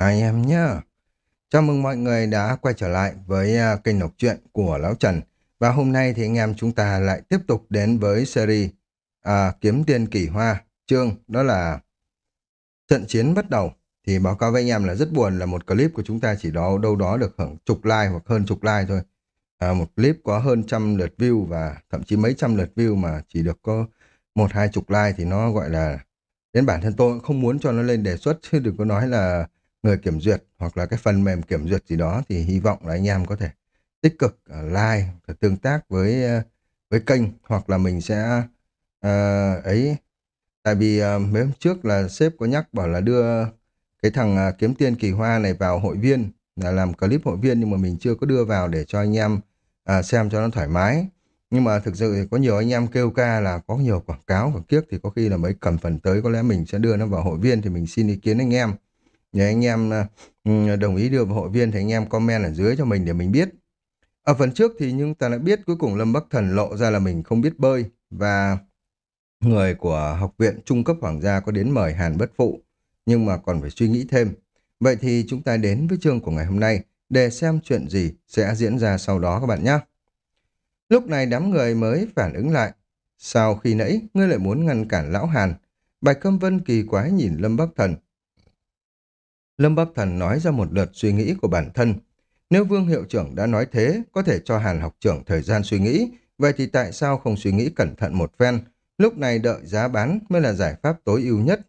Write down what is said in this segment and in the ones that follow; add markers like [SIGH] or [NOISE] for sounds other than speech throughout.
Hai em nhá. Chào mừng mọi người đã quay trở lại với à, kênh đọc truyện của Lão Trần. Và hôm nay thì anh em chúng ta lại tiếp tục đến với series à, Kiếm Tiên Kỳ Hoa. Chương đó là Trận Chiến bắt đầu. Thì báo cáo với anh em là rất buồn là một clip của chúng ta chỉ đó đâu đó được khoảng chục like hoặc hơn chục like thôi. À, một clip có hơn trăm lượt view và thậm chí mấy trăm lượt view mà chỉ được có một hai chục like thì nó gọi là đến bản thân tôi cũng không muốn cho nó lên đề xuất chứ đừng có nói là người kiểm duyệt hoặc là cái phần mềm kiểm duyệt gì đó thì hy vọng là anh em có thể tích cực à, like à, tương tác với à, với kênh hoặc là mình sẽ uh, ấy. Tại vì uh, mấy hôm trước là sếp có nhắc bảo là đưa cái thằng uh, kiếm tiền kỳ hoa này vào hội viên là làm clip hội viên nhưng mà mình chưa có đưa vào để cho anh em uh, xem cho nó thoải mái. Nhưng mà thực sự thì có nhiều anh em kêu ca là có nhiều quảng cáo và kiếc thì có khi là mấy cầm phần tới có lẽ mình sẽ đưa nó vào hội viên thì mình xin ý kiến anh em nếu anh em ờ, ừ, đồng ý đưa vào hội viên thì anh em comment ở dưới cho mình để mình biết. Ở phần trước thì chúng ta đã biết cuối cùng Lâm Bắc Thần lộ ra là mình không biết bơi và người của học viện trung cấp hoàng gia có đến mời Hàn Bất Phụ, nhưng mà còn phải suy nghĩ thêm. Vậy thì chúng ta đến với chương của ngày hôm nay để xem chuyện gì sẽ diễn ra sau đó các bạn nhé. Lúc này đám người mới phản ứng lại. Sao khi nãy, ngươi lại muốn ngăn cản lão Hàn? Bạch Câm Vân kỳ quái nhìn Lâm Bắc Thần Lâm Bắc Thần nói ra một lượt suy nghĩ của bản thân. Nếu Vương Hiệu trưởng đã nói thế, có thể cho Hàn học trưởng thời gian suy nghĩ, vậy thì tại sao không suy nghĩ cẩn thận một phen? Lúc này đợi giá bán mới là giải pháp tối ưu nhất.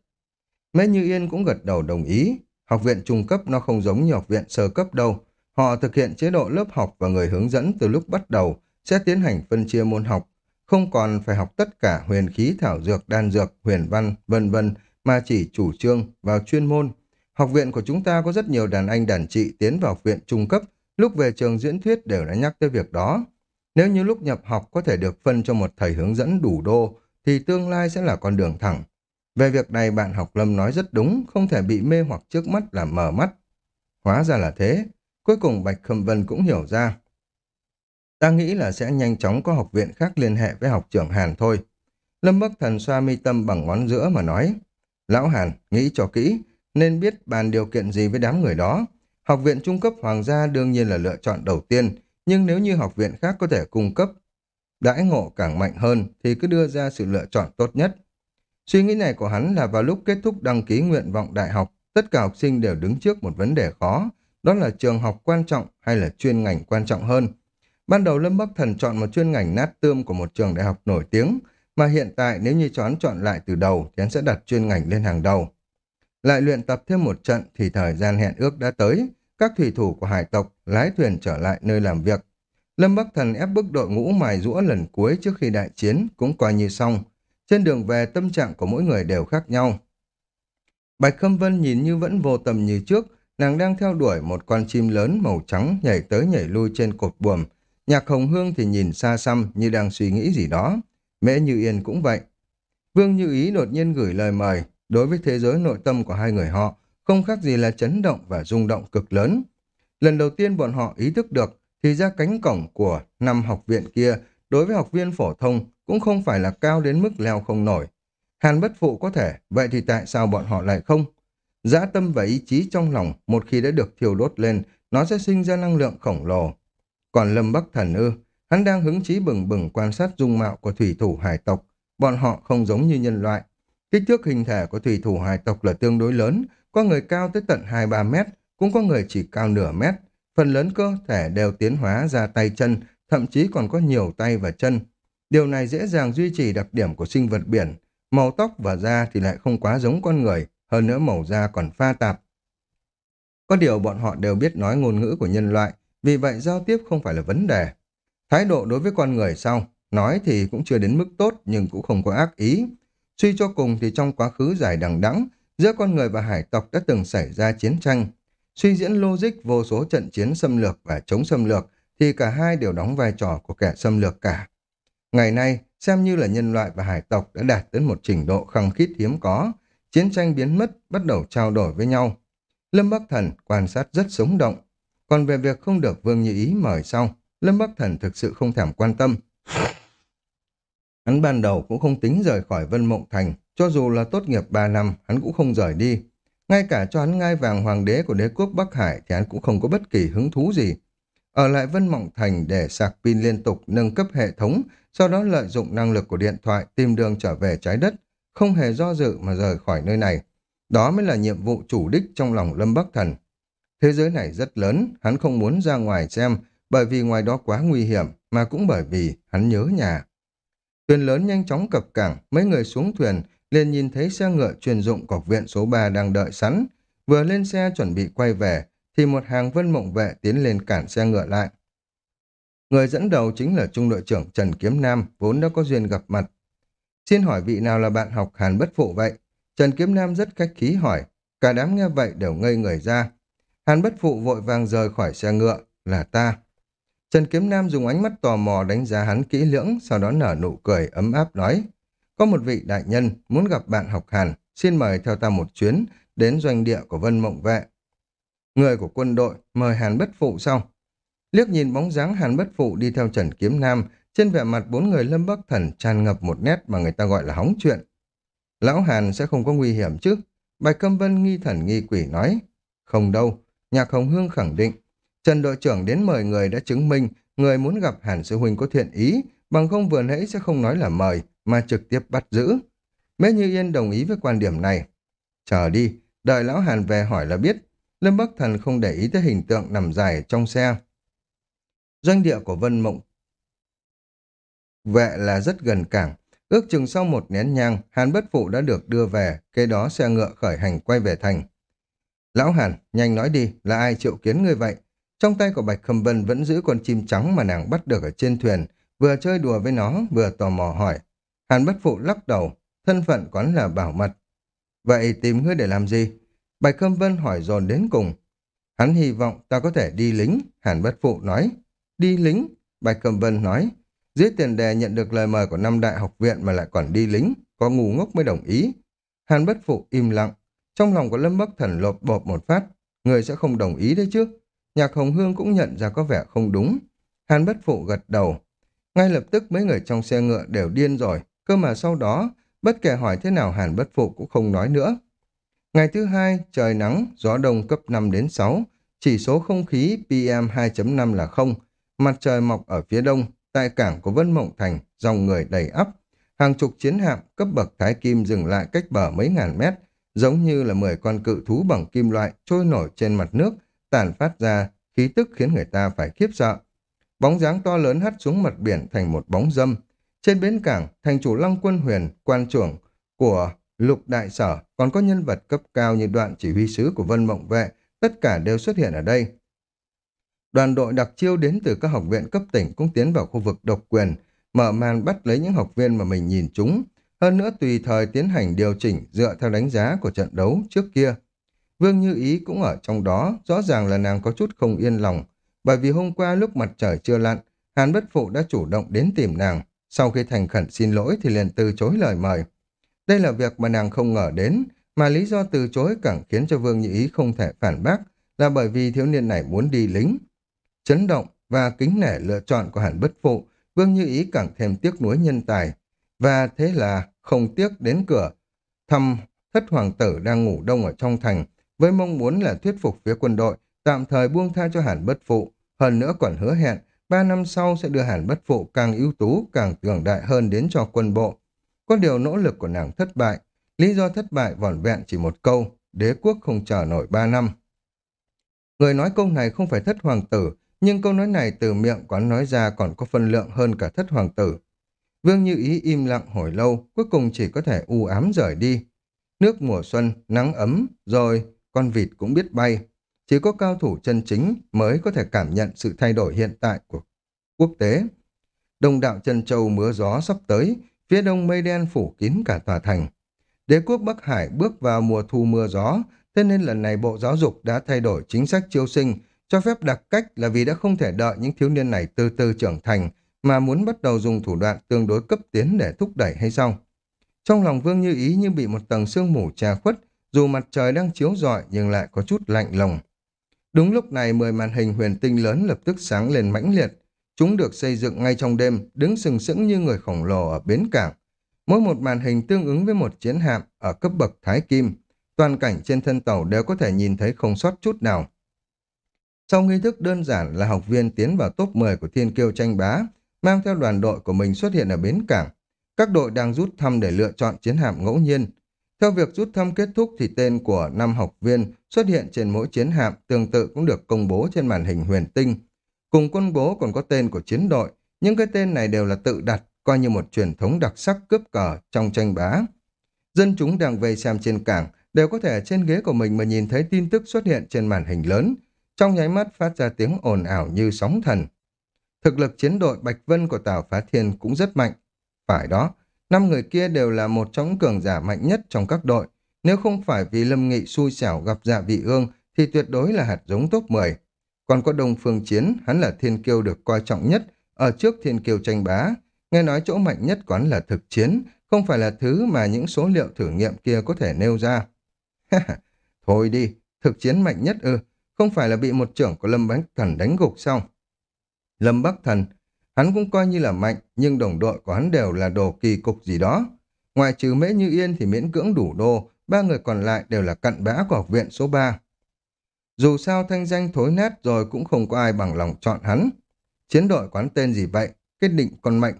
Mễ Như Yên cũng gật đầu đồng ý. Học viện trung cấp nó không giống như học viện sơ cấp đâu. Họ thực hiện chế độ lớp học và người hướng dẫn từ lúc bắt đầu sẽ tiến hành phân chia môn học, không còn phải học tất cả huyền khí thảo dược, đan dược, huyền văn, vân vân mà chỉ chủ trương vào chuyên môn. Học viện của chúng ta có rất nhiều đàn anh đàn chị tiến vào học viện trung cấp, lúc về trường diễn thuyết đều đã nhắc tới việc đó. Nếu như lúc nhập học có thể được phân cho một thầy hướng dẫn đủ đô, thì tương lai sẽ là con đường thẳng. Về việc này bạn học Lâm nói rất đúng, không thể bị mê hoặc trước mắt là mở mắt. Hóa ra là thế. Cuối cùng Bạch Khâm Vân cũng hiểu ra. Ta nghĩ là sẽ nhanh chóng có học viện khác liên hệ với học trưởng Hàn thôi. Lâm Bắc Thần xoa mi tâm bằng ngón giữa mà nói. Lão Hàn, nghĩ cho kỹ, nên biết bàn điều kiện gì với đám người đó. Học viện trung cấp hoàng gia đương nhiên là lựa chọn đầu tiên, nhưng nếu như học viện khác có thể cung cấp đãi ngộ càng mạnh hơn thì cứ đưa ra sự lựa chọn tốt nhất. Suy nghĩ này của hắn là vào lúc kết thúc đăng ký nguyện vọng đại học, tất cả học sinh đều đứng trước một vấn đề khó, đó là trường học quan trọng hay là chuyên ngành quan trọng hơn. Ban đầu Lâm Bắc Thần chọn một chuyên ngành nát tươm của một trường đại học nổi tiếng, mà hiện tại nếu như cho hắn chọn lại từ đầu thì hắn sẽ đặt chuyên ngành lên hàng đầu. Lại luyện tập thêm một trận thì thời gian hẹn ước đã tới. Các thủy thủ của hải tộc lái thuyền trở lại nơi làm việc. Lâm Bắc Thần ép bức đội ngũ mài rũa lần cuối trước khi đại chiến cũng coi như xong. Trên đường về tâm trạng của mỗi người đều khác nhau. Bạch Khâm Vân nhìn như vẫn vô tầm như trước, nàng đang theo đuổi một con chim lớn màu trắng nhảy tới nhảy lui trên cột buồm. Nhạc Hồng Hương thì nhìn xa xăm như đang suy nghĩ gì đó. Mễ Như Yên cũng vậy. Vương Như Ý đột nhiên gửi lời mời, đối với thế giới nội tâm của hai người họ, không khác gì là chấn động và rung động cực lớn. Lần đầu tiên bọn họ ý thức được thì ra cánh cổng của năm học viện kia đối với học viên phổ thông cũng không phải là cao đến mức leo không nổi. Hàn bất phụ có thể, vậy thì tại sao bọn họ lại không? Dã tâm và ý chí trong lòng một khi đã được thiêu đốt lên, nó sẽ sinh ra năng lượng khổng lồ. Còn Lâm Bắc Thần ư, hắn đang hứng chí bừng bừng quan sát dung mạo của thủy thủ hải tộc. Bọn họ không giống như nhân loại, Kích thước hình thể của thủy thủ hải tộc là tương đối lớn, có người cao tới tận 2-3 mét, cũng có người chỉ cao nửa mét. Phần lớn cơ thể đều tiến hóa ra tay chân, thậm chí còn có nhiều tay và chân. Điều này dễ dàng duy trì đặc điểm của sinh vật biển. Màu tóc và da thì lại không quá giống con người, hơn nữa màu da còn pha tạp. Có điều bọn họ đều biết nói ngôn ngữ của nhân loại, vì vậy giao tiếp không phải là vấn đề. Thái độ đối với con người sau, nói thì cũng chưa đến mức tốt nhưng cũng không có ác ý. Suy cho cùng thì trong quá khứ dài đằng đẵng giữa con người và hải tộc đã từng xảy ra chiến tranh. Suy diễn logic vô số trận chiến xâm lược và chống xâm lược thì cả hai đều đóng vai trò của kẻ xâm lược cả. Ngày nay, xem như là nhân loại và hải tộc đã đạt đến một trình độ khăng khít hiếm có. Chiến tranh biến mất, bắt đầu trao đổi với nhau. Lâm Bắc Thần quan sát rất sống động. Còn về việc không được Vương Như Ý mời sau, Lâm Bắc Thần thực sự không thèm quan tâm. Hắn ban đầu cũng không tính rời khỏi Vân Mộng Thành, cho dù là tốt nghiệp 3 năm, hắn cũng không rời đi. Ngay cả cho hắn ngai vàng hoàng đế của đế quốc Bắc Hải thì hắn cũng không có bất kỳ hứng thú gì. Ở lại Vân Mộng Thành để sạc pin liên tục nâng cấp hệ thống, sau đó lợi dụng năng lực của điện thoại tìm đường trở về trái đất, không hề do dự mà rời khỏi nơi này. Đó mới là nhiệm vụ chủ đích trong lòng Lâm Bắc Thần. Thế giới này rất lớn, hắn không muốn ra ngoài xem, bởi vì ngoài đó quá nguy hiểm, mà cũng bởi vì hắn nhớ nhà. Thuyền lớn nhanh chóng cập cảng, mấy người xuống thuyền, liền nhìn thấy xe ngựa chuyên dụng của viện số 3 đang đợi sẵn. Vừa lên xe chuẩn bị quay về, thì một hàng vân mộng vệ tiến lên cản xe ngựa lại. Người dẫn đầu chính là Trung đội trưởng Trần Kiếm Nam, vốn đã có duyên gặp mặt. Xin hỏi vị nào là bạn học Hàn Bất Phụ vậy? Trần Kiếm Nam rất khách khí hỏi. Cả đám nghe vậy đều ngây người ra. Hàn Bất Phụ vội vàng rời khỏi xe ngựa, là ta. Trần Kiếm Nam dùng ánh mắt tò mò đánh giá hắn kỹ lưỡng, sau đó nở nụ cười ấm áp nói. Có một vị đại nhân muốn gặp bạn học Hàn, xin mời theo ta một chuyến đến doanh địa của Vân Mộng Vệ. Người của quân đội mời Hàn Bất Phụ xong. Liếc nhìn bóng dáng Hàn Bất Phụ đi theo Trần Kiếm Nam, trên vẻ mặt bốn người Lâm Bắc Thần tràn ngập một nét mà người ta gọi là hóng chuyện. Lão Hàn sẽ không có nguy hiểm chứ? Bạch Câm Vân nghi thần nghi quỷ nói. Không đâu, Nhạc Hồng Hương khẳng định. Trần đội trưởng đến mời người đã chứng minh người muốn gặp Hàn Sư Huynh có thiện ý, bằng không vừa nãy sẽ không nói là mời, mà trực tiếp bắt giữ. Mễ Như Yên đồng ý với quan điểm này. Chờ đi, đợi lão Hàn về hỏi là biết. Lâm Bắc Thần không để ý tới hình tượng nằm dài trong xe. Doanh địa của Vân Mộng Vệ là rất gần cảng. Ước chừng sau một nén nhang, Hàn Bất Phụ đã được đưa về, kế đó xe ngựa khởi hành quay về thành. Lão Hàn, nhanh nói đi, là ai triệu kiến người vậy? Trong tay của Bạch Khâm Vân vẫn giữ con chim trắng mà nàng bắt được ở trên thuyền, vừa chơi đùa với nó, vừa tò mò hỏi. Hàn Bất Phụ lắc đầu, thân phận quán là bảo mật. Vậy tìm ngươi để làm gì? Bạch Khâm Vân hỏi dồn đến cùng. Hắn hy vọng ta có thể đi lính, Hàn Bất Phụ nói. Đi lính? Bạch Khâm Vân nói. Dưới tiền đề nhận được lời mời của năm đại học viện mà lại còn đi lính, có ngu ngốc mới đồng ý. Hàn Bất Phụ im lặng. Trong lòng của Lâm Bắc Thần lột bột một phát. Người sẽ không đồng ý đấy chứ. Nhạc Hồng Hương cũng nhận ra có vẻ không đúng. Hàn Bất Phụ gật đầu. Ngay lập tức mấy người trong xe ngựa đều điên rồi. Cơ mà sau đó, bất kể hỏi thế nào Hàn Bất Phụ cũng không nói nữa. Ngày thứ hai, trời nắng, gió đông cấp 5 đến 6, chỉ số không khí PM 2.5 là không, mặt trời mọc ở phía đông, tại cảng của Vân Mộng Thành, dòng người đầy ắp. Hàng chục chiến hạm cấp bậc thái kim dừng lại cách bờ mấy ngàn mét, giống như là 10 con cự thú bằng kim loại trôi nổi trên mặt nước, tản phát ra khí tức khiến người ta phải khiếp sợ. Bóng dáng to lớn hắt xuống mặt biển thành một bóng dâm. Trên bến cảng, thành chủ Lăng Quân Huyền, quan trưởng của Lục Đại Sở, còn có nhân vật cấp cao như đoạn chỉ huy sứ của Vân Mộng Vệ, tất cả đều xuất hiện ở đây. Đoàn đội đặc chiêu đến từ các học viện cấp tỉnh cũng tiến vào khu vực độc quyền, mở màn bắt lấy những học viên mà mình nhìn chúng, hơn nữa tùy thời tiến hành điều chỉnh dựa theo đánh giá của trận đấu trước kia. Vương Như Ý cũng ở trong đó, rõ ràng là nàng có chút không yên lòng, bởi vì hôm qua lúc mặt trời chưa lặn, Hàn Bất Phụ đã chủ động đến tìm nàng, sau khi thành khẩn xin lỗi thì liền từ chối lời mời. Đây là việc mà nàng không ngờ đến, mà lý do từ chối càng khiến cho Vương Như Ý không thể phản bác là bởi vì thiếu niên này muốn đi lính. Chấn động và kính nể lựa chọn của Hàn Bất Phụ, Vương Như Ý càng thêm tiếc nuối nhân tài, và thế là không tiếc đến cửa thăm thất hoàng tử đang ngủ đông ở trong thành với mong muốn là thuyết phục phía quân đội tạm thời buông tha cho Hàn Bất Phụ, hơn nữa còn hứa hẹn ba năm sau sẽ đưa Hàn Bất Phụ càng ưu tú, càng cường đại hơn đến cho quân bộ. Có điều nỗ lực của nàng thất bại, lý do thất bại vỏn vẹn chỉ một câu, đế quốc không chờ nổi ba năm. Người nói câu này không phải thất hoàng tử, nhưng câu nói này từ miệng quán nói ra còn có phân lượng hơn cả thất hoàng tử. Vương Như Ý im lặng hồi lâu, cuối cùng chỉ có thể u ám rời đi. Nước mùa xuân, nắng ấm, rồi con vịt cũng biết bay. Chỉ có cao thủ chân chính mới có thể cảm nhận sự thay đổi hiện tại của quốc tế. đông đạo chân châu mưa gió sắp tới, phía đông mây đen phủ kín cả tòa thành. Đế quốc Bắc Hải bước vào mùa thu mưa gió, thế nên lần này Bộ Giáo dục đã thay đổi chính sách chiêu sinh, cho phép đặc cách là vì đã không thể đợi những thiếu niên này từ từ trưởng thành, mà muốn bắt đầu dùng thủ đoạn tương đối cấp tiến để thúc đẩy hay sao? Trong lòng Vương Như Ý như bị một tầng sương mù che khuất, dù mặt trời đang chiếu rọi nhưng lại có chút lạnh lùng. Đúng lúc này mười màn hình huyền tinh lớn lập tức sáng lên mãnh liệt. Chúng được xây dựng ngay trong đêm, đứng sừng sững như người khổng lồ ở bến cảng. Mỗi một màn hình tương ứng với một chiến hạm ở cấp bậc Thái Kim. toàn cảnh trên thân tàu đều có thể nhìn thấy không sót chút nào. Sau nghi thức đơn giản là học viên tiến vào top 10 của thiên kiêu tranh bá, mang theo đoàn đội của mình xuất hiện ở bến cảng. Các đội đang rút thăm để lựa chọn chiến hạm ngẫu nhiên. Theo việc rút thăm kết thúc thì tên của năm học viên xuất hiện trên mỗi chiến hạm tương tự cũng được công bố trên màn hình huyền tinh. Cùng công bố còn có tên của chiến đội, những cái tên này đều là tự đặt, coi như một truyền thống đặc sắc cướp cờ trong tranh bá. Dân chúng đang vây xem trên cảng đều có thể trên ghế của mình mà nhìn thấy tin tức xuất hiện trên màn hình lớn, trong nháy mắt phát ra tiếng ồn ào như sóng thần. Thực lực chiến đội Bạch Vân của Tào Phá Thiên cũng rất mạnh. Phải đó, năm người kia đều là một trong cường giả mạnh nhất trong các đội. Nếu không phải vì Lâm Nghị xui xẻo gặp dạ vị ương thì tuyệt đối là hạt giống top 10. Còn có Đông Phương Chiến, hắn là thiên kiêu được coi trọng nhất, ở trước thiên kiêu tranh bá. Nghe nói chỗ mạnh nhất quán là thực chiến, không phải là thứ mà những số liệu thử nghiệm kia có thể nêu ra. Thôi đi, thực chiến mạnh nhất ư, không phải là bị một trưởng của Lâm Bắc Thần đánh gục xong. Lâm Bắc Thần, hắn cũng coi như là mạnh, nhưng đồng đội của hắn đều là đồ kỳ cục gì đó. Ngoài trừ Mễ Như Yên thì miễn cưỡng đủ đô, ba người còn lại đều là cận bã của học viện số 3. Dù sao thanh danh thối nát rồi cũng không có ai bằng lòng chọn hắn. Chiến đội quán tên gì vậy? Kết định con mạnh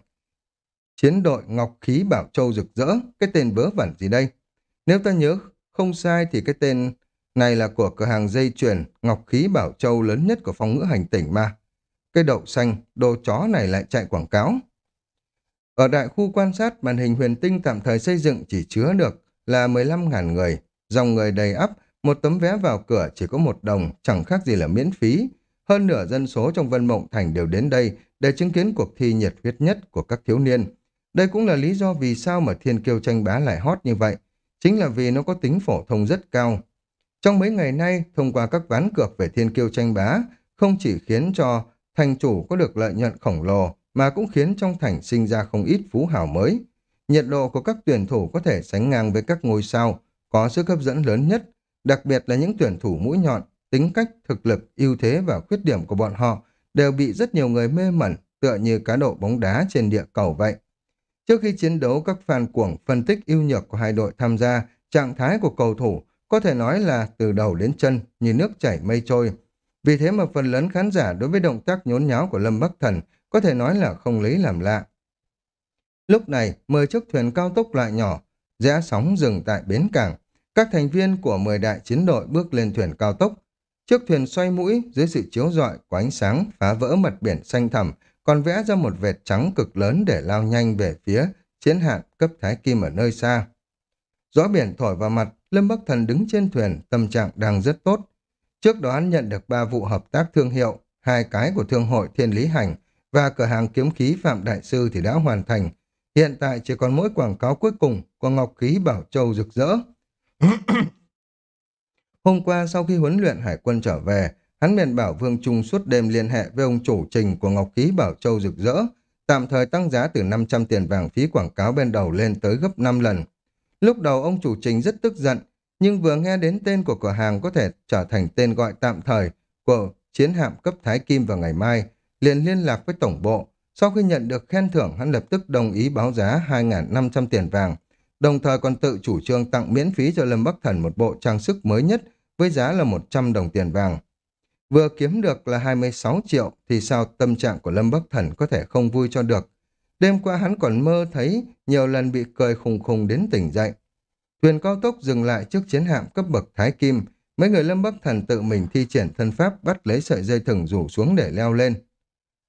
Chiến đội Ngọc Khí Bảo Châu rực rỡ, cái tên vớ vẩn gì đây? Nếu ta nhớ không sai thì cái tên này là của cửa hàng dây chuyền Ngọc Khí Bảo Châu lớn nhất của phong ngữ hành tỉnh mà. Cây đậu xanh, đồ chó này lại chạy quảng cáo. Ở đại khu quan sát, màn hình huyền tinh tạm thời xây dựng chỉ chứa được là 15.000 người. Dòng người đầy ắp, một tấm vé vào cửa chỉ có một đồng, chẳng khác gì là miễn phí. Hơn nửa dân số trong Vân Mộng Thành đều đến đây để chứng kiến cuộc thi nhiệt huyết nhất của các thiếu niên. Đây cũng là lý do vì sao mà thiên kiêu tranh bá lại hot như vậy. Chính là vì nó có tính phổ thông rất cao. Trong mấy ngày nay, thông qua các ván cược về thiên kiêu tranh bá, không chỉ khiến cho thành chủ có được lợi nhuận khổng lồ, mà cũng khiến trong thành sinh ra không ít phú hào mới. Nhiệt độ của các tuyển thủ có thể sánh ngang với các ngôi sao, có sức hấp dẫn lớn nhất, đặc biệt là những tuyển thủ mũi nhọn, tính cách, thực lực, ưu thế và khuyết điểm của bọn họ đều bị rất nhiều người mê mẩn, tựa như cá độ bóng đá trên địa cầu vậy. Trước khi chiến đấu, các fan cuồng phân tích ưu nhược của hai đội tham gia, trạng thái của cầu thủ có thể nói là từ đầu đến chân như nước chảy mây trôi. Vì thế mà phần lớn khán giả đối với động tác nhốn nháo của Lâm Bắc Thần có thể nói là không lấy làm lạ. Lúc này, 10 chiếc thuyền cao tốc loại nhỏ, rẽ sóng dừng tại bến cảng. Các thành viên của 10 đại chiến đội bước lên thuyền cao tốc. Chiếc thuyền xoay mũi dưới sự chiếu rọi của ánh sáng phá vỡ mặt biển xanh thẳm, còn vẽ ra một vệt trắng cực lớn để lao nhanh về phía chiến hạm cấp thái kim ở nơi xa. Gió biển thổi vào mặt, Lâm Bắc Thần đứng trên thuyền, tâm trạng đang rất tốt. Trước đó hắn nhận được ba vụ hợp tác thương hiệu, hai cái của Thương hội Thiên Lý Hành và cửa hàng kiếm khí Phạm Đại Sư thì đã hoàn thành. Hiện tại chỉ còn mỗi quảng cáo cuối cùng của Ngọc Khí Bảo Châu rực rỡ. [CLEARS THROAT] Hôm qua sau khi huấn luyện hải quân trở về, hắn miền bảo Vương Trung suốt đêm liên hệ với ông chủ trình của Ngọc Khí Bảo Châu rực rỡ, tạm thời tăng giá từ 500 tiền vàng phí quảng cáo bên đầu lên tới gấp 5 lần. Lúc đầu ông chủ trình rất tức giận, nhưng vừa nghe đến tên của cửa hàng có thể trở thành tên gọi tạm thời của chiến hạm cấp Thái Kim vào ngày mai, liền liên lạc với tổng bộ. Sau khi nhận được khen thưởng, hắn lập tức đồng ý báo giá 2.500 tiền vàng, đồng thời còn tự chủ trương tặng miễn phí cho Lâm Bắc Thần một bộ trang sức mới nhất với giá là 100 đồng tiền vàng. Vừa kiếm được là 26 triệu thì sao tâm trạng của Lâm Bắc Thần có thể không vui cho được. Đêm qua hắn còn mơ thấy nhiều lần bị cười khùng khùng đến tỉnh dậy. Thuyền cao tốc dừng lại trước chiến hạm cấp bậc Thái Kim. Mấy người Lâm Bắc Thần tự mình thi triển thân pháp bắt lấy sợi dây thừng rủ xuống để leo lên.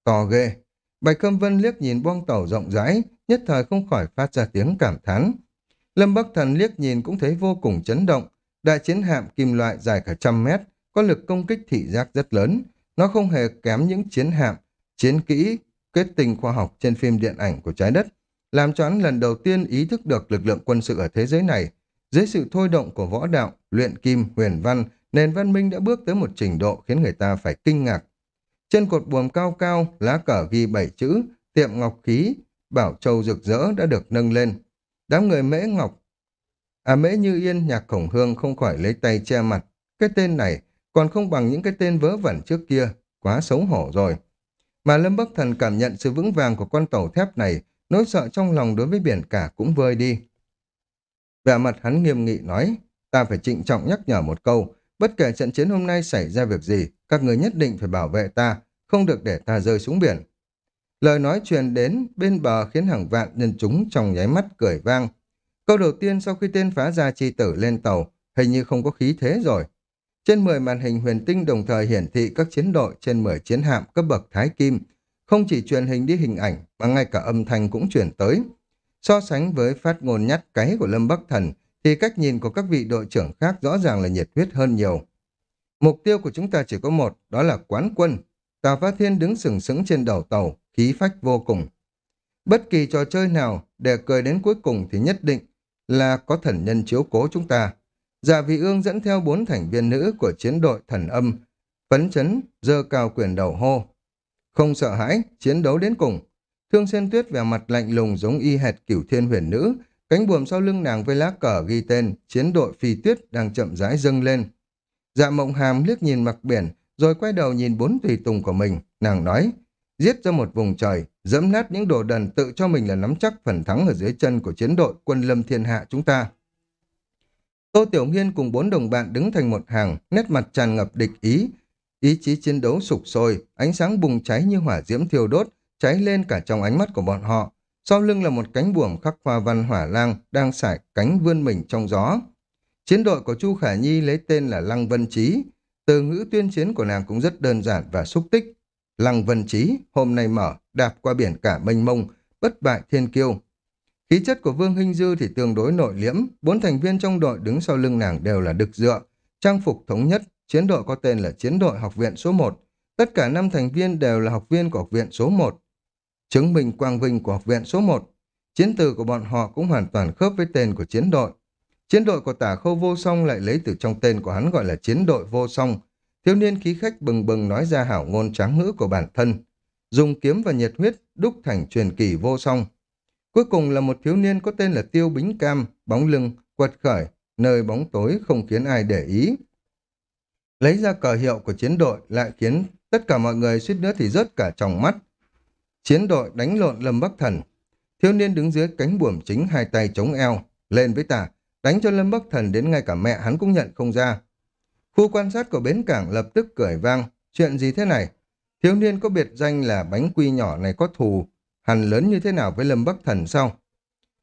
To ghê! Bạch Khâm Vân liếc nhìn boong tàu rộng rãi, nhất thời không khỏi phát ra tiếng cảm thán. Lâm Bắc Thần liếc nhìn cũng thấy vô cùng chấn động. Đại chiến hạm kim loại dài cả trăm mét, có lực công kích thị giác rất lớn. Nó không hề kém những chiến hạm, chiến kỹ, kết tinh khoa học trên phim điện ảnh của trái đất, làm cho hắn lần đầu tiên ý thức được lực lượng quân sự ở thế giới này. Dưới sự thôi động của võ đạo, luyện kim, huyền văn, nền văn minh đã bước tới một trình độ khiến người ta phải kinh ngạc. Trên cột buồm cao cao, lá cờ ghi bảy chữ, tiệm ngọc khí, bảo châu rực rỡ đã được nâng lên. Đám người mễ ngọc, à mễ như yên, nhạc khổng hương không khỏi lấy tay che mặt. Cái tên này còn không bằng những cái tên vớ vẩn trước kia, quá xấu hổ rồi. Mà Lâm Bắc Thần cảm nhận sự vững vàng của con tàu thép này, nỗi sợ trong lòng đối với biển cả cũng vơi đi. Vẻ mặt hắn nghiêm nghị nói, ta phải trịnh trọng nhắc nhở một câu, bất kể trận chiến hôm nay xảy ra việc gì, các người nhất định phải bảo vệ ta, không được để ta rơi xuống biển. Lời nói truyền đến bên bờ khiến hàng vạn nhân chúng trong nháy mắt cười vang. Câu đầu tiên sau khi tên phá gia chi tử lên tàu, hình như không có khí thế rồi. Trên 10 màn hình huyền tinh đồng thời hiển thị các chiến đội trên 10 chiến hạm cấp bậc Thái Kim, không chỉ truyền hình đi hình ảnh mà ngay cả âm thanh cũng chuyển tới. So sánh với phát ngôn nhát cái của Lâm Bắc Thần thì cách nhìn của các vị đội trưởng khác rõ ràng là nhiệt huyết hơn nhiều. Mục tiêu của chúng ta chỉ có một, đó là quán quân. Tào Phá Thiên đứng sừng sững trên đầu tàu, khí phách vô cùng. Bất kỳ trò chơi nào để cười đến cuối cùng thì nhất định là có thần nhân chiếu cố chúng ta. già vị ương dẫn theo bốn thành viên nữ của chiến đội thần âm, phấn chấn, dơ cao quyền đầu hô. Không sợ hãi, chiến đấu đến cùng. Thương Xuyên Tuyết vẻ mặt lạnh lùng giống y hệt cửu thiên huyền nữ, cánh buồm sau lưng nàng với lá cờ ghi tên chiến đội phi tuyết đang chậm rãi dâng lên. Dạ mộng hàm liếc nhìn mặt biển, rồi quay đầu nhìn bốn tùy tùng của mình, nàng nói, giết ra một vùng trời, dẫm nát những đồ đần tự cho mình là nắm chắc phần thắng ở dưới chân của chiến đội quân lâm thiên hạ chúng ta. Tô Tiểu Nghiên cùng bốn đồng bạn đứng thành một hàng, nét mặt tràn ngập địch ý, ý chí chiến đấu sục sôi, ánh sáng bùng cháy như hỏa diễm thiêu đốt, cháy lên cả trong ánh mắt của bọn họ. Sau lưng là một cánh buồm khắc hoa văn hỏa lang đang sải cánh vươn mình trong gió. Chiến đội của Chu Khả Nhi lấy tên là Lăng Vân Trí. Từ ngữ tuyên chiến của nàng cũng rất đơn giản và xúc tích. Lăng Vân Trí hôm nay mở, đạp qua biển cả mênh mông, bất bại thiên kiêu. Khí chất của Vương Hinh Dư thì tương đối nội liễm, bốn thành viên trong đội đứng sau lưng nàng đều là đực dựa, trang phục thống nhất, chiến đội có tên là chiến đội học viện số 1. Tất cả năm thành viên đều là học viên của học viện số 1. Chứng minh quang vinh của học viện số 1. Chiến từ của bọn họ cũng hoàn toàn khớp với tên của chiến đội. Chiến đội của tả khâu vô song lại lấy từ trong tên của hắn gọi là chiến đội vô song. Thiếu niên khí khách bừng bừng nói ra hảo ngôn tráng ngữ của bản thân. Dùng kiếm và nhiệt huyết đúc thành truyền kỳ vô song. Cuối cùng là một thiếu niên có tên là Tiêu Bính Cam, bóng lưng, quật khởi, nơi bóng tối không khiến ai để ý. Lấy ra cờ hiệu của chiến đội lại khiến tất cả mọi người suýt nữa thì rớt cả trong mắt. Chiến đội đánh lộn Lâm Bắc Thần. Thiếu niên đứng dưới cánh buồm chính hai tay chống eo, lên với tà, đánh cho Lâm Bắc Thần đến ngay cả mẹ hắn cũng nhận không ra. Khu quan sát của bến cảng lập tức cười vang, chuyện gì thế này? Thiếu niên có biệt danh là bánh quy nhỏ này có thù, hẳn lớn như thế nào với Lâm Bắc Thần sao?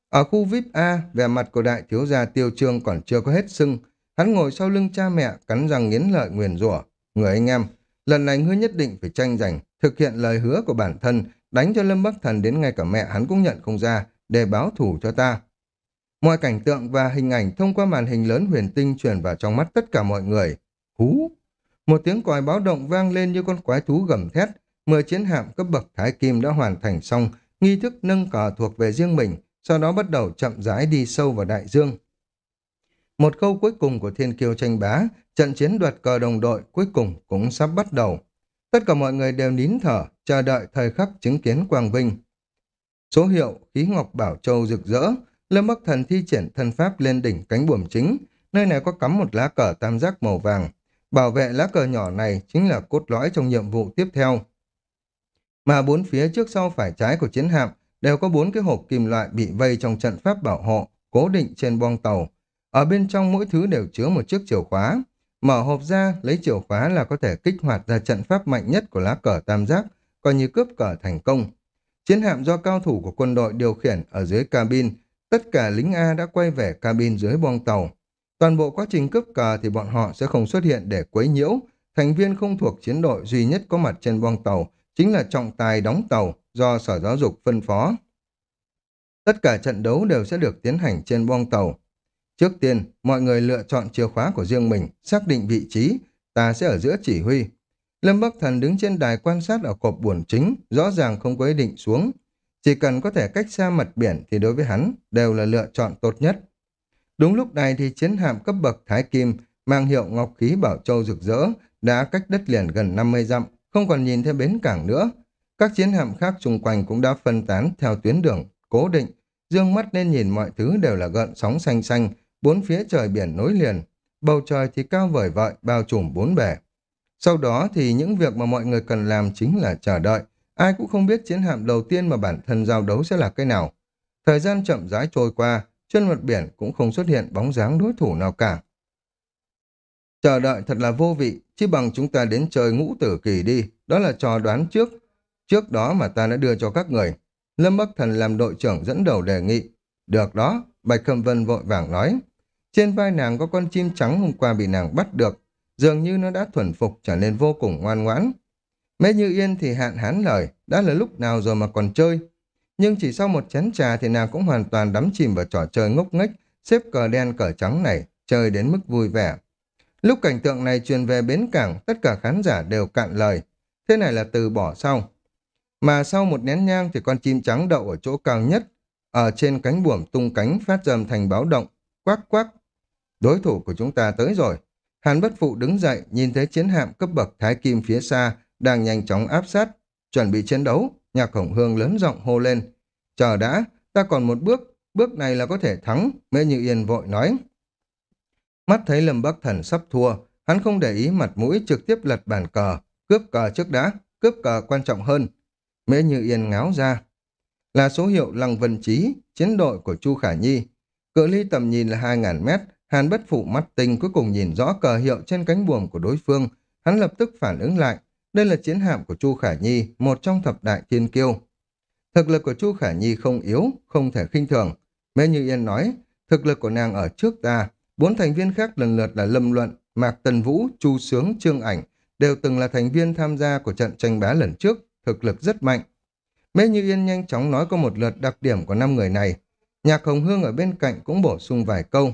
Ở khu VIP A, vẻ mặt của đại thiếu gia tiêu trương còn chưa có hết sưng. Hắn ngồi sau lưng cha mẹ, cắn răng nghiến lợi nguyền rủa Người anh em, lần này ngươi nhất định phải tranh giành, thực hiện lời hứa của bản thân, đánh cho Lâm Bắc Thần đến ngay cả mẹ hắn cũng nhận không ra, để báo thủ cho ta. Mọi cảnh tượng và hình ảnh thông qua màn hình lớn huyền tinh truyền vào trong mắt tất cả mọi người. Hú! Một tiếng còi báo động vang lên như con quái thú gầm thét. Mười chiến hạm cấp bậc Thái Kim đã hoàn thành xong, nghi thức nâng cờ thuộc về riêng mình, sau đó bắt đầu chậm rãi đi sâu vào đại dương. Một câu cuối cùng của Thiên Kiêu tranh bá, trận chiến đoạt cờ đồng đội cuối cùng cũng sắp bắt đầu. Tất cả mọi người đều nín thở, chờ đợi thời khắc chứng kiến quang vinh. Số hiệu khí ngọc bảo châu rực rỡ, Lâm Bắc Thần thi triển thân pháp lên đỉnh cánh buồm chính, nơi này có cắm một lá cờ tam giác màu vàng. Bảo vệ lá cờ nhỏ này chính là cốt lõi trong nhiệm vụ tiếp theo. Mà bốn phía trước sau phải trái của chiến hạm đều có bốn cái hộp kim loại bị vây trong trận pháp bảo hộ, cố định trên boong tàu. Ở bên trong mỗi thứ đều chứa một chiếc chìa khóa. Mở hộp ra, lấy chìa khóa là có thể kích hoạt ra trận pháp mạnh nhất của lá cờ tam giác, coi như cướp cờ thành công. Chiến hạm do cao thủ của quân đội điều khiển ở dưới cabin, tất cả lính A đã quay về cabin dưới boong tàu. Toàn bộ quá trình cướp cờ thì bọn họ sẽ không xuất hiện để quấy nhiễu. Thành viên không thuộc chiến đội duy nhất có mặt trên boong tàu chính là trọng tài đóng tàu do Sở Giáo dục phân phó. Tất cả trận đấu đều sẽ được tiến hành trên boong tàu. Trước tiên, mọi người lựa chọn chìa khóa của riêng mình, xác định vị trí, ta sẽ ở giữa chỉ huy. Lâm Bắc Thần đứng trên đài quan sát ở cột buồn chính, rõ ràng không có ý định xuống. Chỉ cần có thể cách xa mặt biển thì đối với hắn đều là lựa chọn tốt nhất. Đúng lúc này thì chiến hạm cấp bậc Thái Kim mang hiệu Ngọc Khí Bảo Châu rực rỡ đã cách đất liền gần 50 dặm, không còn nhìn thấy bến cảng nữa. Các chiến hạm khác xung quanh cũng đã phân tán theo tuyến đường, cố định, dương mắt nên nhìn mọi thứ đều là gợn sóng xanh xanh, bốn phía trời biển nối liền, bầu trời thì cao vời vợi bao trùm bốn bể. Sau đó thì những việc mà mọi người cần làm chính là chờ đợi, ai cũng không biết chiến hạm đầu tiên mà bản thân giao đấu sẽ là cái nào. Thời gian chậm rãi trôi qua, trên mặt biển cũng không xuất hiện bóng dáng đối thủ nào cả. Chờ đợi thật là vô vị, chỉ bằng chúng ta đến chơi ngũ tử kỳ đi, đó là trò đoán trước. Trước đó mà ta đã đưa cho các người. Lâm Bắc Thần làm đội trưởng dẫn đầu đề nghị. Được đó, Bạch Khâm Vân vội vàng nói. Trên vai nàng có con chim trắng hôm qua bị nàng bắt được, dường như nó đã thuần phục trở nên vô cùng ngoan ngoãn. Mễ Như Yên thì hạn hán lời, đã là lúc nào rồi mà còn chơi. Nhưng chỉ sau một chén trà thì nàng cũng hoàn toàn đắm chìm vào trò chơi ngốc nghếch, xếp cờ đen cờ trắng này, chơi đến mức vui vẻ. Lúc cảnh tượng này truyền về bến cảng, tất cả khán giả đều cạn lời. Thế này là từ bỏ sau. Mà sau một nén nhang thì con chim trắng đậu ở chỗ cao nhất, ở trên cánh buồm tung cánh phát dầm thành báo động, quắc quắc. Đối thủ của chúng ta tới rồi. Hàn bất phụ đứng dậy, nhìn thấy chiến hạm cấp bậc thái kim phía xa, đang nhanh chóng áp sát, chuẩn bị chiến đấu. Nhạc khổng hương lớn giọng hô lên. Chờ đã, ta còn một bước, bước này là có thể thắng, Mê Như Yên vội nói. Mắt thấy Lâm Bắc Thần sắp thua, hắn không để ý mặt mũi trực tiếp lật bàn cờ, cướp cờ trước đã, cướp cờ quan trọng hơn. Mễ Như Yên ngáo ra. Là số hiệu Lăng Vân Trí, chiến đội của Chu Khả Nhi. Cự ly tầm nhìn là 2.000 mét, Hàn bất phụ mắt tinh cuối cùng nhìn rõ cờ hiệu trên cánh buồm của đối phương. Hắn lập tức phản ứng lại. Đây là chiến hạm của Chu Khả Nhi, một trong thập đại thiên kiêu. Thực lực của Chu Khả Nhi không yếu, không thể khinh thường. Mê Như Yên nói, thực lực của nàng ở trước ta, bốn thành viên khác lần lượt là Lâm Luận, Mạc Tần Vũ, Chu Sướng, Trương Ảnh, đều từng là thành viên tham gia của trận tranh bá lần trước, thực lực rất mạnh. Mê Như Yên nhanh chóng nói có một lượt đặc điểm của năm người này. Nhạc Hồng Hương ở bên cạnh cũng bổ sung vài câu.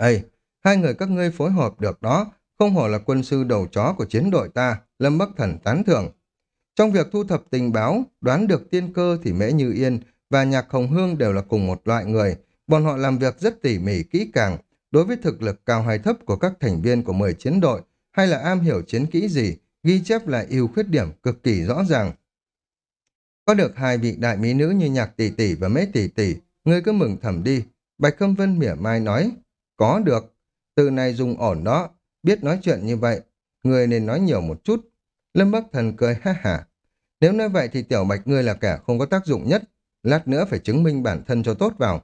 Ê, hai người các ngươi phối hợp được đó, không hổ là quân sư đầu chó của chiến đội ta, Lâm Bắc Thần tán thưởng. Trong việc thu thập tình báo, đoán được tiên cơ thì Mễ Như Yên và Nhạc Hồng Hương đều là cùng một loại người. Bọn họ làm việc rất tỉ mỉ kỹ càng, đối với thực lực cao hay thấp của các thành viên của 10 chiến đội, hay là am hiểu chiến kỹ gì, ghi chép lại ưu khuyết điểm cực kỳ rõ ràng. Có được hai vị đại mỹ nữ như Nhạc Tỷ Tỷ và Mễ Tỷ Tỷ, ngươi cứ mừng thầm đi. Bạch Khâm Vân mỉa mai nói, có được, từ này dùng ổn đó, biết nói chuyện như vậy, người nên nói nhiều một chút. Lâm Bắc Thần cười ha hả. Nếu nói vậy thì tiểu bạch ngươi là kẻ không có tác dụng nhất, lát nữa phải chứng minh bản thân cho tốt vào.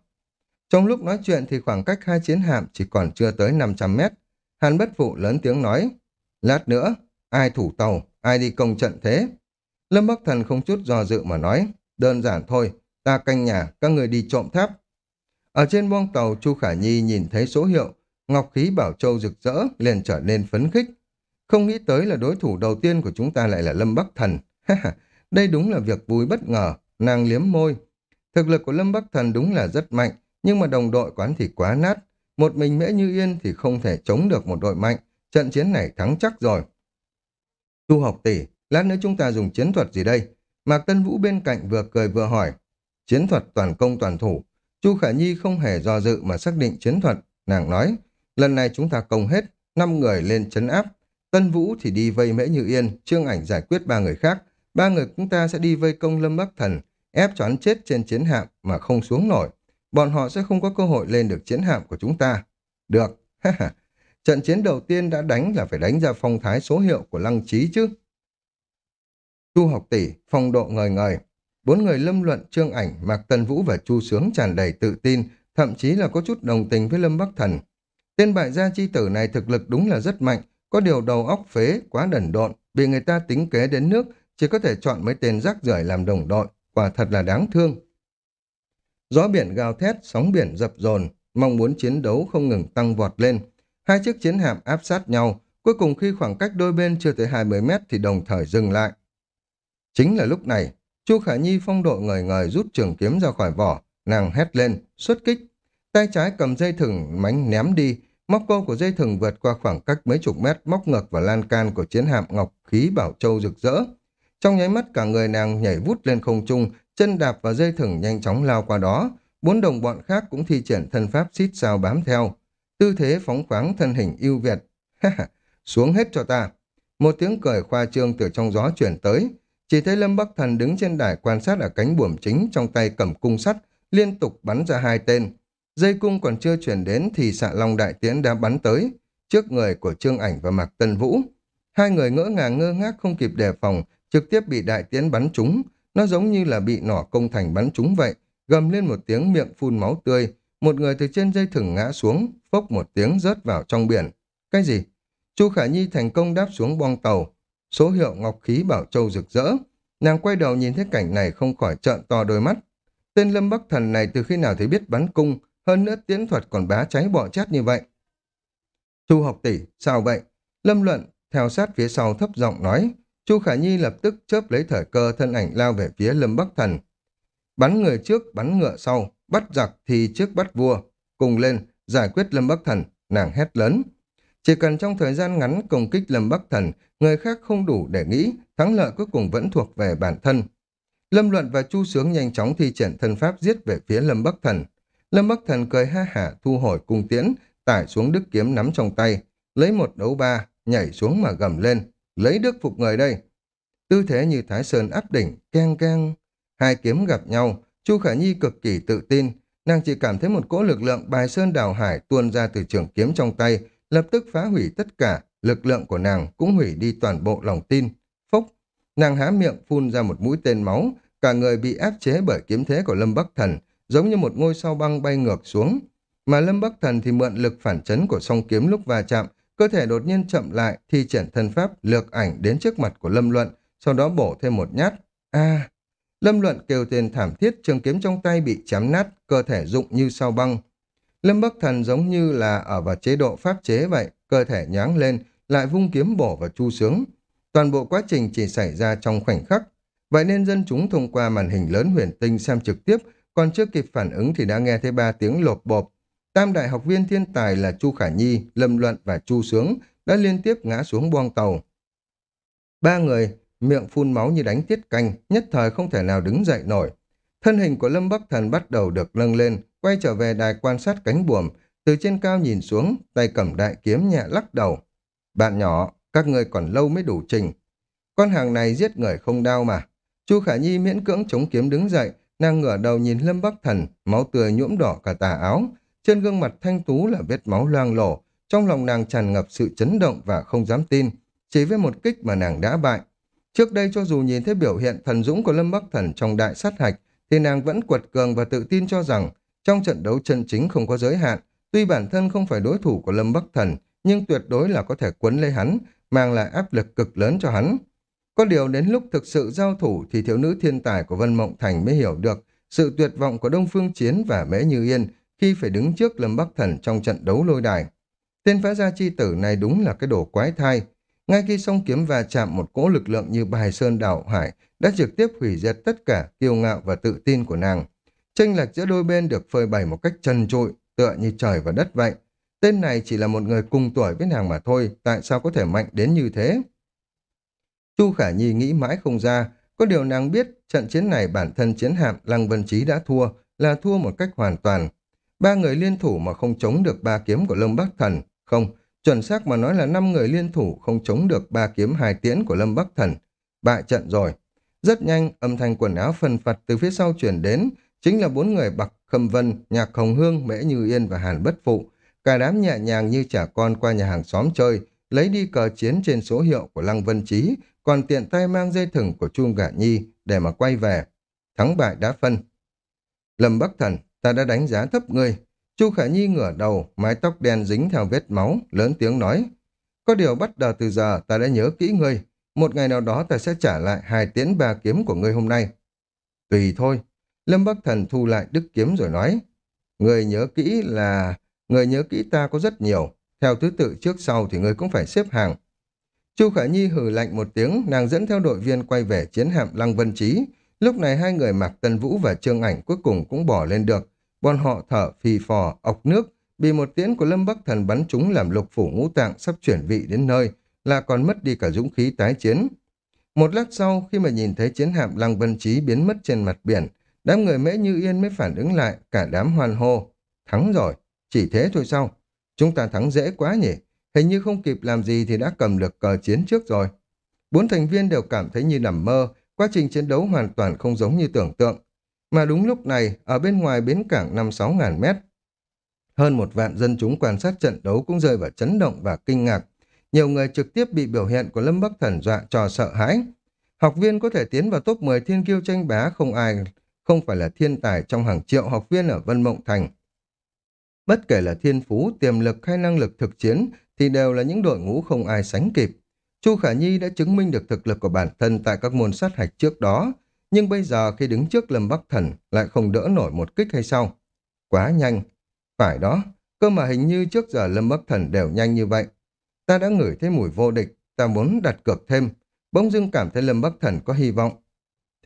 Trong lúc nói chuyện thì khoảng cách hai chiến hạm chỉ còn chưa tới 500 mét. Hàn bất phụ lớn tiếng nói, lát nữa, ai thủ tàu, ai đi công trận thế. Lâm Bắc Thần không chút do dự mà nói, đơn giản thôi, ta canh nhà, các người đi trộm tháp. Ở trên boong tàu, Chu Khả Nhi nhìn thấy số hiệu, ngọc khí bảo châu rực rỡ, liền trở nên phấn khích. Không nghĩ tới là đối thủ đầu tiên của chúng ta lại là Lâm Bắc Thần. Đây đúng là việc vui bất ngờ, nàng liếm môi. Thực lực của Lâm Bắc Thần đúng là rất mạnh, nhưng mà đồng đội quán thì quá nát. Một mình Mễ Như Yên thì không thể chống được một đội mạnh, trận chiến này thắng chắc rồi. Chu học tỷ, lát nữa chúng ta dùng chiến thuật gì đây? Mạc Tân Vũ bên cạnh vừa cười vừa hỏi. Chiến thuật toàn công toàn thủ. Chu Khả Nhi không hề do dự mà xác định chiến thuật. Nàng nói, lần này chúng ta công hết, 5 người lên chấn áp. Tân Vũ thì đi vây Mễ Như Yên, Trương Ảnh giải quyết ba người khác. Ba người chúng ta sẽ đi vây công Lâm Bắc Thần, ép cho hắn chết trên chiến hạm mà không xuống nổi. Bọn họ sẽ không có cơ hội lên được chiến hạm của chúng ta. Được, [LAUGHS] trận chiến đầu tiên đã đánh là phải đánh ra phong thái số hiệu của lăng trí chứ. Chu học tỷ, phong độ ngời ngời. Bốn người lâm luận trương ảnh, Mạc Tân Vũ và Chu Sướng tràn đầy tự tin, thậm chí là có chút đồng tình với Lâm Bắc Thần. Tên bại gia chi tử này thực lực đúng là rất mạnh, có điều đầu óc phế, quá đần độn, bị người ta tính kế đến nước, chỉ có thể chọn mấy tên rác rưởi làm đồng đội, quả thật là đáng thương. Gió biển gào thét, sóng biển dập dồn, mong muốn chiến đấu không ngừng tăng vọt lên. Hai chiếc chiến hạm áp sát nhau, cuối cùng khi khoảng cách đôi bên chưa tới 20 mét thì đồng thời dừng lại. Chính là lúc này, Chu Khả Nhi phong độ ngời ngời rút trường kiếm ra khỏi vỏ, nàng hét lên, xuất kích. Tay trái cầm dây thừng mánh ném đi, móc câu của dây thừng vượt qua khoảng cách mấy chục mét móc ngược vào lan can của chiến hạm ngọc khí bảo châu rực rỡ. Trong nháy mắt cả người nàng nhảy vút lên không trung, chân đạp vào dây thừng nhanh chóng lao qua đó. Bốn đồng bọn khác cũng thi triển thân pháp xít sao bám theo. Tư thế phóng khoáng thân hình ưu việt. Xuống hết cho ta. Một tiếng cười khoa trương từ trong gió chuyển tới. Chỉ thấy Lâm Bắc Thần đứng trên đài quan sát ở cánh buồm chính trong tay cầm cung sắt, liên tục bắn ra hai tên. Dây cung còn chưa chuyển đến thì xạ long đại tiễn đã bắn tới, trước người của Trương Ảnh và Mạc Tân Vũ. Hai người ngỡ ngàng ngơ ngác không kịp đề phòng, trực tiếp bị đại tiễn bắn trúng. Nó giống như là bị nỏ công thành bắn trúng vậy, gầm lên một tiếng miệng phun máu tươi. Một người từ trên dây thừng ngã xuống, phốc một tiếng rớt vào trong biển. Cái gì? Chu Khả Nhi thành công đáp xuống boong tàu. Số hiệu ngọc khí bảo châu rực rỡ. Nàng quay đầu nhìn thấy cảnh này không khỏi trợn to đôi mắt. Tên Lâm Bắc Thần này từ khi nào thì biết bắn cung, hơn nữa tiến thuật còn bá cháy bọ chát như vậy. Chu học tỷ, sao vậy? Lâm Luận theo sát phía sau thấp giọng nói. Chu Khả Nhi lập tức chớp lấy thời cơ thân ảnh lao về phía Lâm Bắc Thần. Bắn người trước, bắn ngựa sau, bắt giặc thì trước bắt vua. Cùng lên, giải quyết Lâm Bắc Thần, nàng hét lớn. Chỉ cần trong thời gian ngắn công kích Lâm Bắc Thần, người khác không đủ để nghĩ, thắng lợi cuối cùng vẫn thuộc về bản thân. Lâm Luận và Chu Sướng nhanh chóng thi triển thân pháp giết về phía Lâm Bắc Thần. Lâm Bắc Thần cười ha hả thu hồi cung tiễn, tải xuống đức kiếm nắm trong tay, lấy một đấu ba, nhảy xuống mà gầm lên, lấy đức phục người đây. Tư thế như Thái Sơn áp đỉnh, keng keng. Hai kiếm gặp nhau, Chu Khả Nhi cực kỳ tự tin, nàng chỉ cảm thấy một cỗ lực lượng bài sơn đào hải tuôn ra từ trường kiếm trong tay, lập tức phá hủy tất cả, lực lượng của nàng cũng hủy đi toàn bộ lòng tin. Phốc, nàng há miệng phun ra một mũi tên máu, cả người bị áp chế bởi kiếm thế của Lâm Bắc Thần, giống như một ngôi sao băng bay ngược xuống. Mà Lâm Bắc Thần thì mượn lực phản chấn của song kiếm lúc va chạm, cơ thể đột nhiên chậm lại, thi triển thân pháp lược ảnh đến trước mặt của Lâm Luận, sau đó bổ thêm một nhát. A! Lâm Luận kêu tên thảm thiết, trường kiếm trong tay bị chém nát, cơ thể rụng như sao băng. Lâm Bắc Thần giống như là ở vào chế độ pháp chế vậy, cơ thể nháng lên, lại vung kiếm bổ vào chu sướng. Toàn bộ quá trình chỉ xảy ra trong khoảnh khắc. Vậy nên dân chúng thông qua màn hình lớn huyền tinh xem trực tiếp, còn chưa kịp phản ứng thì đã nghe thấy ba tiếng lột bộp. Tam đại học viên thiên tài là Chu Khả Nhi, Lâm Luận và Chu Sướng đã liên tiếp ngã xuống boong tàu. Ba người, miệng phun máu như đánh tiết canh, nhất thời không thể nào đứng dậy nổi. Thân hình của Lâm Bắc Thần bắt đầu được nâng lên, quay trở về đài quan sát cánh buồm, từ trên cao nhìn xuống, tay cầm đại kiếm nhẹ lắc đầu. Bạn nhỏ, các ngươi còn lâu mới đủ trình. Con hàng này giết người không đau mà. Chu Khả Nhi miễn cưỡng chống kiếm đứng dậy, nàng ngửa đầu nhìn Lâm Bắc Thần, máu tươi nhuỗm đỏ cả tà áo. Trên gương mặt thanh tú là vết máu loang lổ, trong lòng nàng tràn ngập sự chấn động và không dám tin, chỉ với một kích mà nàng đã bại. Trước đây cho dù nhìn thấy biểu hiện thần dũng của Lâm Bắc Thần trong đại sát hạch, thì nàng vẫn quật cường và tự tin cho rằng trong trận đấu chân chính không có giới hạn, tuy bản thân không phải đối thủ của Lâm Bắc Thần, nhưng tuyệt đối là có thể quấn lấy hắn, mang lại áp lực cực lớn cho hắn. Có điều đến lúc thực sự giao thủ thì thiếu nữ thiên tài của Vân Mộng Thành mới hiểu được sự tuyệt vọng của Đông Phương Chiến và Mễ Như Yên khi phải đứng trước Lâm Bắc Thần trong trận đấu lôi đài. Tên phá gia chi tử này đúng là cái đồ quái thai. Ngay khi song kiếm va chạm một cỗ lực lượng như bài sơn đảo hải đã trực tiếp hủy diệt tất cả kiêu ngạo và tự tin của nàng. Tranh lệch giữa đôi bên được phơi bày một cách trần trụi, tựa như trời và đất vậy. Tên này chỉ là một người cùng tuổi với nàng mà thôi, tại sao có thể mạnh đến như thế? Chu Khả Nhi nghĩ mãi không ra, có điều nàng biết trận chiến này bản thân chiến hạm Lăng Vân Chí đã thua, là thua một cách hoàn toàn. Ba người liên thủ mà không chống được ba kiếm của Lâm Bắc Thần, không, chuẩn xác mà nói là năm người liên thủ không chống được ba kiếm hai tiễn của Lâm Bắc Thần. Bại trận rồi. Rất nhanh, âm thanh quần áo phân phật từ phía sau chuyển đến, chính là bốn người Bạc Khâm Vân, Nhạc Hồng Hương, Mễ Như Yên và Hàn Bất Phụ. Cả đám nhẹ nhàng như trẻ con qua nhà hàng xóm chơi, lấy đi cờ chiến trên số hiệu của Lăng Vân Trí, còn tiện tay mang dây thừng của chuông Gả Nhi để mà quay về. Thắng bại đã phân. Lâm Bắc Thần, ta đã đánh giá thấp ngươi. Chu Khả Nhi ngửa đầu, mái tóc đen dính theo vết máu, lớn tiếng nói. Có điều bắt đầu từ giờ ta đã nhớ kỹ ngươi. Một ngày nào đó ta sẽ trả lại hai tiễn ba kiếm của ngươi hôm nay. Tùy thôi. Lâm Bắc Thần thu lại đức kiếm rồi nói. Ngươi nhớ kỹ là... Người nhớ kỹ ta có rất nhiều. Theo thứ tự trước sau thì ngươi cũng phải xếp hàng. Chu Khả Nhi hừ lạnh một tiếng, nàng dẫn theo đội viên quay về chiến hạm Lăng Vân Trí. Lúc này hai người Mạc Tân Vũ và Trương Ảnh cuối cùng cũng bỏ lên được. Bọn họ thở phì phò, ọc nước, bị một tiễn của Lâm Bắc Thần bắn trúng làm lục phủ ngũ tạng sắp chuyển vị đến nơi, là còn mất đi cả dũng khí tái chiến. Một lát sau, khi mà nhìn thấy chiến hạm Lăng Vân Trí biến mất trên mặt biển, đám người mễ như yên mới phản ứng lại, cả đám hoan hô. Thắng rồi, chỉ thế thôi sao? Chúng ta thắng dễ quá nhỉ? Hình như không kịp làm gì thì đã cầm được cờ chiến trước rồi. Bốn thành viên đều cảm thấy như nằm mơ, quá trình chiến đấu hoàn toàn không giống như tưởng tượng. Mà đúng lúc này, ở bên ngoài bến cảng 5-6 ngàn mét, hơn một vạn dân chúng quan sát trận đấu cũng rơi vào chấn động và kinh ngạc. Nhiều người trực tiếp bị biểu hiện của Lâm Bắc Thần dọa cho sợ hãi. Học viên có thể tiến vào top 10 thiên kiêu tranh bá không ai, không phải là thiên tài trong hàng triệu học viên ở Vân Mộng Thành. Bất kể là thiên phú, tiềm lực hay năng lực thực chiến thì đều là những đội ngũ không ai sánh kịp. Chu Khả Nhi đã chứng minh được thực lực của bản thân tại các môn sát hạch trước đó, nhưng bây giờ khi đứng trước Lâm Bắc Thần lại không đỡ nổi một kích hay sao? Quá nhanh. Phải đó, cơ mà hình như trước giờ Lâm Bắc Thần đều nhanh như vậy. Ta đã ngửi thấy mùi vô địch, ta muốn đặt cược thêm. Bỗng dưng cảm thấy Lâm Bắc Thần có hy vọng.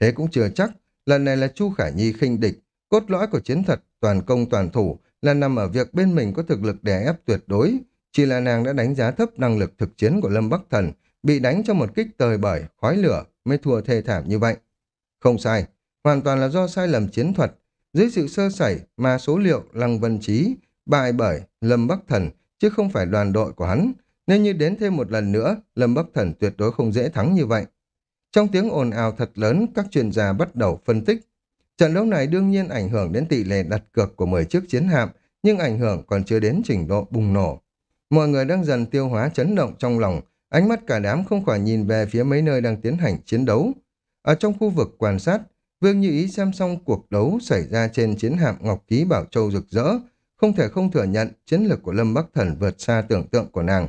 Thế cũng chưa chắc, lần này là Chu Khả Nhi khinh địch. Cốt lõi của chiến thuật toàn công toàn thủ là nằm ở việc bên mình có thực lực đè ép tuyệt đối. Chỉ là nàng đã đánh giá thấp năng lực thực chiến của Lâm Bắc Thần, bị đánh cho một kích tời bởi, khói lửa mới thua thê thảm như vậy. Không sai, hoàn toàn là do sai lầm chiến thuật. Dưới sự sơ sẩy mà số liệu Lăng Vân Trí bại bởi Lâm Bắc Thần chứ không phải đoàn đội của hắn. Nên như đến thêm một lần nữa, Lâm Bắc Thần tuyệt đối không dễ thắng như vậy. Trong tiếng ồn ào thật lớn, các chuyên gia bắt đầu phân tích. Trận đấu này đương nhiên ảnh hưởng đến tỷ lệ đặt cược của 10 chiếc chiến hạm, nhưng ảnh hưởng còn chưa đến trình độ bùng nổ. Mọi người đang dần tiêu hóa chấn động trong lòng, ánh mắt cả đám không khỏi nhìn về phía mấy nơi đang tiến hành chiến đấu. Ở trong khu vực quan sát, Vương Như Ý xem xong cuộc đấu xảy ra trên chiến hạm Ngọc Ký Bảo Châu rực rỡ, không thể không thừa nhận chiến lược của Lâm Bắc Thần vượt xa tưởng tượng của nàng.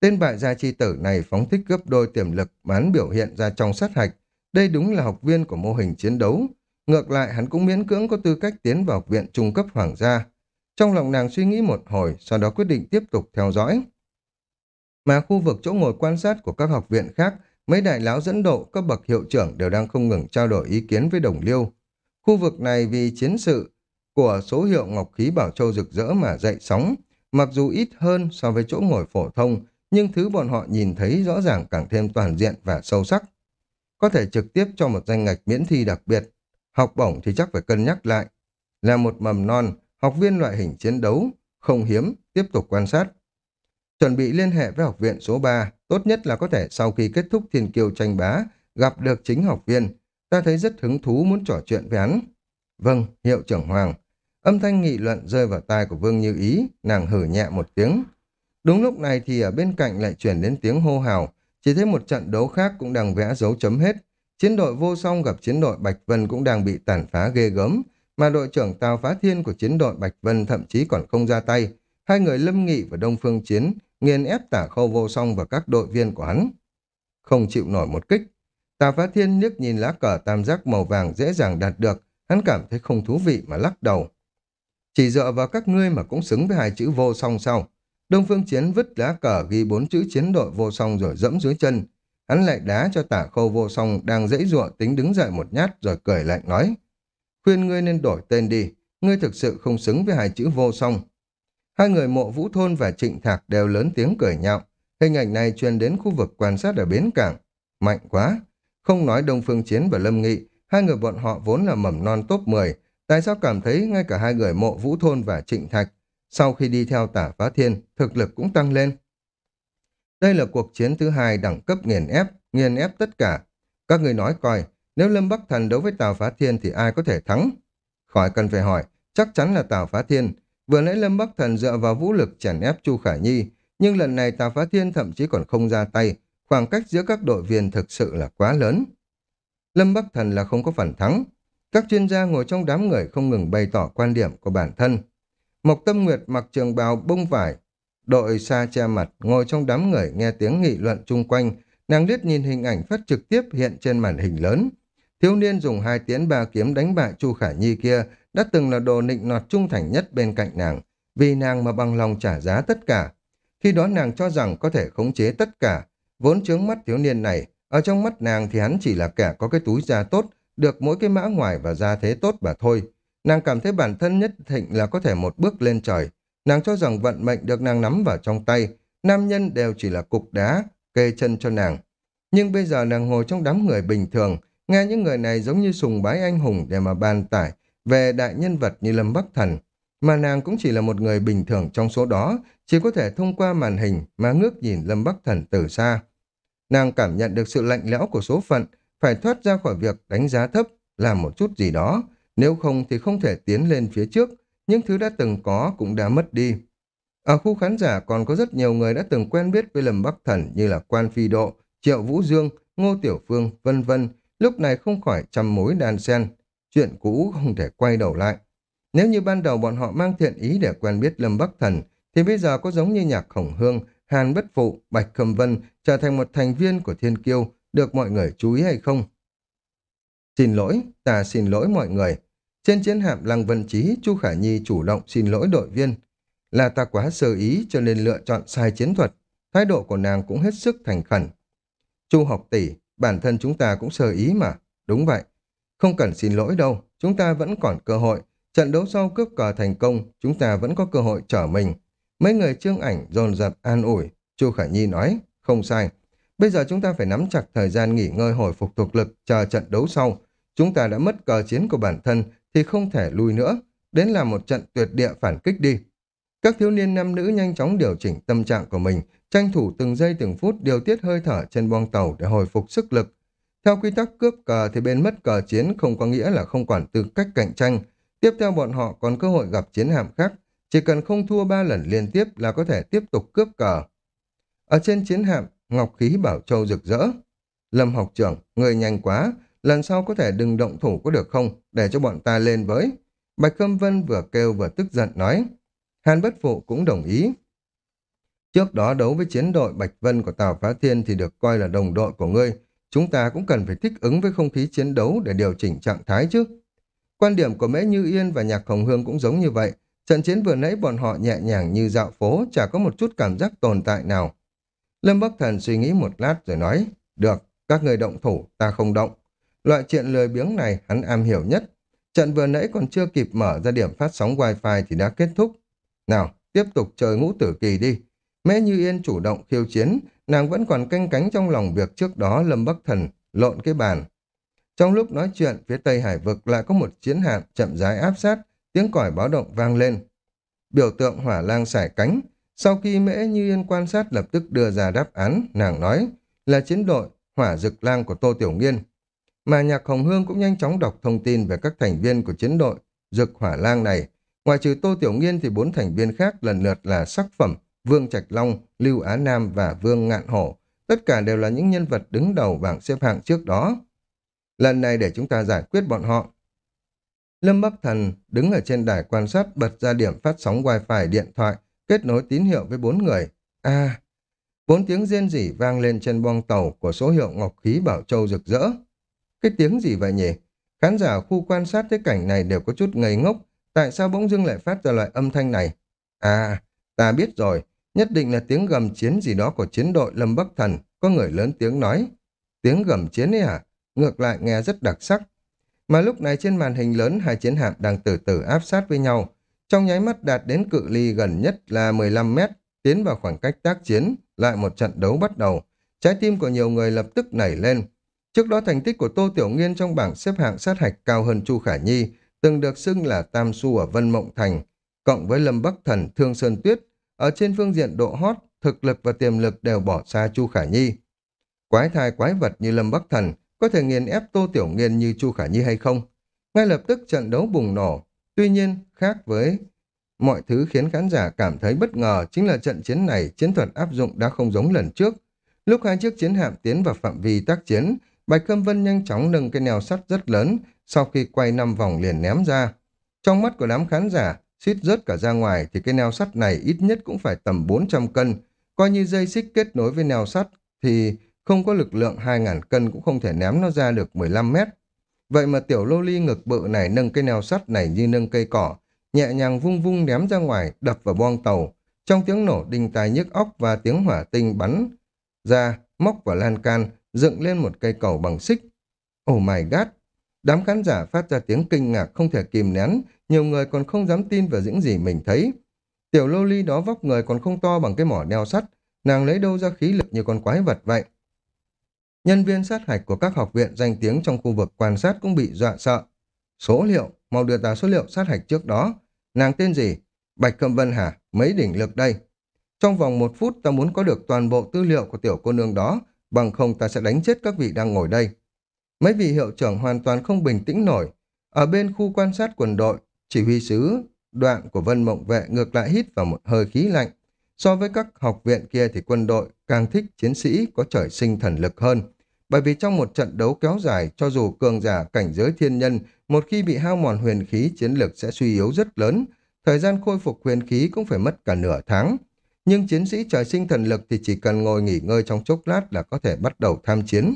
Tên bại gia chi tử này phóng thích gấp đôi tiềm lực bán biểu hiện ra trong sát hạch. Đây đúng là học viên của mô hình chiến đấu. Ngược lại hắn cũng miễn cưỡng có tư cách tiến vào học viện trung cấp hoàng gia. Trong lòng nàng suy nghĩ một hồi, sau đó quyết định tiếp tục theo dõi. Mà khu vực chỗ ngồi quan sát của các học viện khác, mấy đại lão dẫn độ, các bậc hiệu trưởng đều đang không ngừng trao đổi ý kiến với đồng liêu. Khu vực này vì chiến sự của số hiệu Ngọc Khí Bảo Châu rực rỡ mà dậy sóng, mặc dù ít hơn so với chỗ ngồi phổ thông, nhưng thứ bọn họ nhìn thấy rõ ràng càng thêm toàn diện và sâu sắc. Có thể trực tiếp cho một danh ngạch miễn thi đặc biệt, học bổng thì chắc phải cân nhắc lại. Là một mầm non, học viên loại hình chiến đấu, không hiếm, tiếp tục quan sát. Chuẩn bị liên hệ với học viện số 3, tốt nhất là có thể sau khi kết thúc thiên kiêu tranh bá, gặp được chính học viên. Ta thấy rất hứng thú muốn trò chuyện với hắn. Vâng, hiệu trưởng Hoàng. Âm thanh nghị luận rơi vào tai của Vương Như Ý, nàng hử nhẹ một tiếng. Đúng lúc này thì ở bên cạnh lại chuyển đến tiếng hô hào, chỉ thấy một trận đấu khác cũng đang vẽ dấu chấm hết. Chiến đội vô song gặp chiến đội Bạch Vân cũng đang bị tàn phá ghê gớm, mà đội trưởng Tào Phá Thiên của chiến đội Bạch Vân thậm chí còn không ra tay. Hai người Lâm Nghị và Đông Phương Chiến nghiền ép tả khâu vô song và các đội viên của hắn. Không chịu nổi một kích. tà Phá Thiên liếc nhìn lá cờ tam giác màu vàng dễ dàng đạt được, hắn cảm thấy không thú vị mà lắc đầu. Chỉ dựa vào các ngươi mà cũng xứng với hai chữ vô song sau. Đông Phương Chiến vứt lá cờ ghi bốn chữ chiến đội vô song rồi dẫm dưới chân. Hắn lại đá cho tả khâu vô song đang dãy ruộng tính đứng dậy một nhát rồi cười lạnh nói. Khuyên ngươi nên đổi tên đi, ngươi thực sự không xứng với hai chữ vô song. Hai người mộ vũ thôn và trịnh thạc đều lớn tiếng cười nhạo. Hình ảnh này truyền đến khu vực quan sát ở bến cảng. Mạnh quá! Không nói Đông Phương Chiến và Lâm Nghị, hai người bọn họ vốn là mầm non top 10. Tại sao cảm thấy ngay cả hai người mộ vũ thôn và trịnh thạch sau khi đi theo tả phá thiên, thực lực cũng tăng lên. Đây là cuộc chiến thứ hai đẳng cấp nghiền ép, nghiền ép tất cả. Các người nói coi, nếu Lâm Bắc Thần đấu với Tào Phá Thiên thì ai có thể thắng? Khỏi cần phải hỏi, chắc chắn là Tào Phá Thiên. Vừa nãy Lâm Bắc Thần dựa vào vũ lực chèn ép Chu Khả Nhi, nhưng lần này Tào Phá Thiên thậm chí còn không ra tay, khoảng cách giữa các đội viên thực sự là quá lớn. Lâm Bắc Thần là không có phản thắng. Các chuyên gia ngồi trong đám người không ngừng bày tỏ quan điểm của bản thân. Mộc Tâm Nguyệt mặc trường bào bông vải, đội xa che mặt, ngồi trong đám người nghe tiếng nghị luận chung quanh, nàng liếc nhìn hình ảnh phát trực tiếp hiện trên màn hình lớn. Thiếu niên dùng hai tiến ba kiếm đánh bại Chu Khả Nhi kia đã từng là đồ nịnh nọt trung thành nhất bên cạnh nàng, vì nàng mà bằng lòng trả giá tất cả. Khi đó nàng cho rằng có thể khống chế tất cả, vốn chướng mắt thiếu niên này, ở trong mắt nàng thì hắn chỉ là kẻ có cái túi da tốt, được mỗi cái mã ngoài và da thế tốt mà thôi. Nàng cảm thấy bản thân nhất thịnh là có thể một bước lên trời. Nàng cho rằng vận mệnh được nàng nắm vào trong tay, nam nhân đều chỉ là cục đá, kê chân cho nàng. Nhưng bây giờ nàng ngồi trong đám người bình thường, nghe những người này giống như sùng bái anh hùng để mà bàn tải về đại nhân vật như Lâm Bắc Thần. Mà nàng cũng chỉ là một người bình thường trong số đó, chỉ có thể thông qua màn hình mà ngước nhìn Lâm Bắc Thần từ xa. Nàng cảm nhận được sự lạnh lẽo của số phận, phải thoát ra khỏi việc đánh giá thấp, làm một chút gì đó, nếu không thì không thể tiến lên phía trước, những thứ đã từng có cũng đã mất đi. Ở khu khán giả còn có rất nhiều người đã từng quen biết với Lâm Bắc Thần như là Quan Phi Độ, Triệu Vũ Dương, Ngô Tiểu Phương, vân vân. lúc này không khỏi trăm mối đan sen. Chuyện cũ không thể quay đầu lại. Nếu như ban đầu bọn họ mang thiện ý để quen biết Lâm Bắc Thần, thì bây giờ có giống như nhạc khổng hương Hàn Bất Phụ, Bạch cầm Vân trở thành một thành viên của Thiên Kiêu, được mọi người chú ý hay không? Xin lỗi, ta xin lỗi mọi người. Trên chiến hạm Lăng Vân Chí, Chu Khả Nhi chủ động xin lỗi đội viên. Là ta quá sơ ý cho nên lựa chọn sai chiến thuật. Thái độ của nàng cũng hết sức thành khẩn. Chu học tỷ, bản thân chúng ta cũng sơ ý mà. Đúng vậy. Không cần xin lỗi đâu, chúng ta vẫn còn cơ hội. Trận đấu sau cướp cờ thành công, chúng ta vẫn có cơ hội trở mình. Mấy người trương ảnh dồn dập an ủi. Chu Khả Nhi nói, không sai. Bây giờ chúng ta phải nắm chặt thời gian nghỉ ngơi hồi phục thuộc lực chờ trận đấu sau. Chúng ta đã mất cờ chiến của bản thân thì không thể lui nữa. Đến là một trận tuyệt địa phản kích đi. Các thiếu niên nam nữ nhanh chóng điều chỉnh tâm trạng của mình, tranh thủ từng giây từng phút điều tiết hơi thở trên boong tàu để hồi phục sức lực. Theo quy tắc cướp cờ thì bên mất cờ chiến không có nghĩa là không còn tư cách cạnh tranh. Tiếp theo bọn họ còn cơ hội gặp chiến hạm khác. Chỉ cần không thua ba lần liên tiếp là có thể tiếp tục cướp cờ. Ở trên chiến hạm, Ngọc Khí Bảo Châu rực rỡ. Lâm học trưởng, người nhanh quá, lần sau có thể đừng động thủ có được không, để cho bọn ta lên với. Bạch Khâm Vân vừa kêu vừa tức giận nói. Hàn Bất Phụ cũng đồng ý. Trước đó đấu với chiến đội Bạch Vân của Tào Phá Thiên thì được coi là đồng đội của ngươi. Chúng ta cũng cần phải thích ứng với không khí chiến đấu để điều chỉnh trạng thái chứ. Quan điểm của Mễ Như Yên và Nhạc Hồng Hương cũng giống như vậy. Trận chiến vừa nãy bọn họ nhẹ nhàng như dạo phố, chả có một chút cảm giác tồn tại nào. Lâm Bắc Thần suy nghĩ một lát rồi nói, được, các người động thủ, ta không động. Loại chuyện lười biếng này hắn am hiểu nhất. Trận vừa nãy còn chưa kịp mở ra điểm phát sóng wifi thì đã kết thúc. Nào, tiếp tục chơi ngũ tử kỳ đi. Mẹ Như Yên chủ động khiêu chiến, nàng vẫn còn canh cánh trong lòng việc trước đó Lâm Bắc Thần lộn cái bàn. Trong lúc nói chuyện, phía tây hải vực lại có một chiến hạm chậm rãi áp sát, tiếng còi báo động vang lên. Biểu tượng hỏa lang sải cánh, sau khi Mễ Như Yên quan sát lập tức đưa ra đáp án, nàng nói là chiến đội hỏa dực lang của Tô Tiểu Nghiên. Mà Nhạc Hồng Hương cũng nhanh chóng đọc thông tin về các thành viên của chiến đội dực hỏa lang này. Ngoài trừ Tô Tiểu Nghiên thì bốn thành viên khác lần lượt là Sắc Phẩm, Vương Trạch Long, Lưu Á Nam và Vương Ngạn Hổ. Tất cả đều là những nhân vật đứng đầu bảng xếp hạng trước đó. Lần này để chúng ta giải quyết bọn họ. Lâm Bắc Thần đứng ở trên đài quan sát bật ra điểm phát sóng wifi điện thoại, kết nối tín hiệu với bốn người. À, bốn tiếng rên rỉ vang lên trên boong tàu của số hiệu Ngọc Khí Bảo Châu rực rỡ. Cái tiếng gì vậy nhỉ? Khán giả khu quan sát thấy cảnh này đều có chút ngây ngốc. Tại sao bỗng dưng lại phát ra loại âm thanh này? À, ta biết rồi. Nhất định là tiếng gầm chiến gì đó của chiến đội Lâm Bắc Thần. Có người lớn tiếng nói. Tiếng gầm chiến ấy à? Ngược lại nghe rất đặc sắc. Mà lúc này trên màn hình lớn hai chiến hạm đang từ từ áp sát với nhau. Trong nháy mắt đạt đến cự ly gần nhất là 15 mét, tiến vào khoảng cách tác chiến, lại một trận đấu bắt đầu. Trái tim của nhiều người lập tức nảy lên. Trước đó thành tích của Tô Tiểu Nghiên trong bảng xếp hạng sát hạch cao hơn Chu Khả Nhi, từng được xưng là Tam Su ở Vân Mộng Thành, cộng với Lâm Bắc Thần, Thương Sơn Tuyết. Ở trên phương diện độ hot, thực lực và tiềm lực đều bỏ xa Chu Khả Nhi. Quái thai quái vật như Lâm Bắc Thần có thể nghiền ép Tô Tiểu Nghiên như Chu Khả Nhi hay không? Ngay lập tức trận đấu bùng nổ. Tuy nhiên, khác với mọi thứ khiến khán giả cảm thấy bất ngờ chính là trận chiến này chiến thuật áp dụng đã không giống lần trước. Lúc hai chiếc chiến hạm tiến vào phạm vi tác chiến, Bạch Khâm Vân nhanh chóng nâng cái neo sắt rất lớn, sau khi quay năm vòng liền ném ra. Trong mắt của đám khán giả, suýt rớt cả ra ngoài thì cái neo sắt này ít nhất cũng phải tầm 400 cân. Coi như dây xích kết nối với neo sắt thì không có lực lượng 2.000 cân cũng không thể ném nó ra được 15 mét. Vậy mà tiểu lô ly ngực bự này nâng cái neo sắt này như nâng cây cỏ, nhẹ nhàng vung vung ném ra ngoài, đập vào boong tàu. Trong tiếng nổ đinh tai nhức óc và tiếng hỏa tinh bắn ra, móc vào lan can, dựng lên một cây cầu bằng xích. Oh my god! Đám khán giả phát ra tiếng kinh ngạc không thể kìm nén, nhiều người còn không dám tin vào những gì mình thấy. Tiểu lô ly đó vóc người còn không to bằng cái mỏ đeo sắt, nàng lấy đâu ra khí lực như con quái vật vậy. Nhân viên sát hạch của các học viện danh tiếng trong khu vực quan sát cũng bị dọa sợ. Số liệu, mau đưa ta số liệu sát hạch trước đó. Nàng tên gì? Bạch Cẩm Vân hả? Mấy đỉnh lực đây? Trong vòng một phút ta muốn có được toàn bộ tư liệu của tiểu cô nương đó, bằng không ta sẽ đánh chết các vị đang ngồi đây. Mấy vị hiệu trưởng hoàn toàn không bình tĩnh nổi. Ở bên khu quan sát quần đội, chỉ huy sứ đoạn của Vân Mộng Vệ ngược lại hít vào một hơi khí lạnh. So với các học viện kia thì quân đội càng thích chiến sĩ có trời sinh thần lực hơn. Bởi vì trong một trận đấu kéo dài, cho dù cường giả cảnh giới thiên nhân, một khi bị hao mòn huyền khí chiến lực sẽ suy yếu rất lớn, thời gian khôi phục huyền khí cũng phải mất cả nửa tháng. nhưng chiến sĩ trời sinh thần lực thì chỉ cần ngồi nghỉ ngơi trong chốc lát là có thể bắt đầu tham chiến.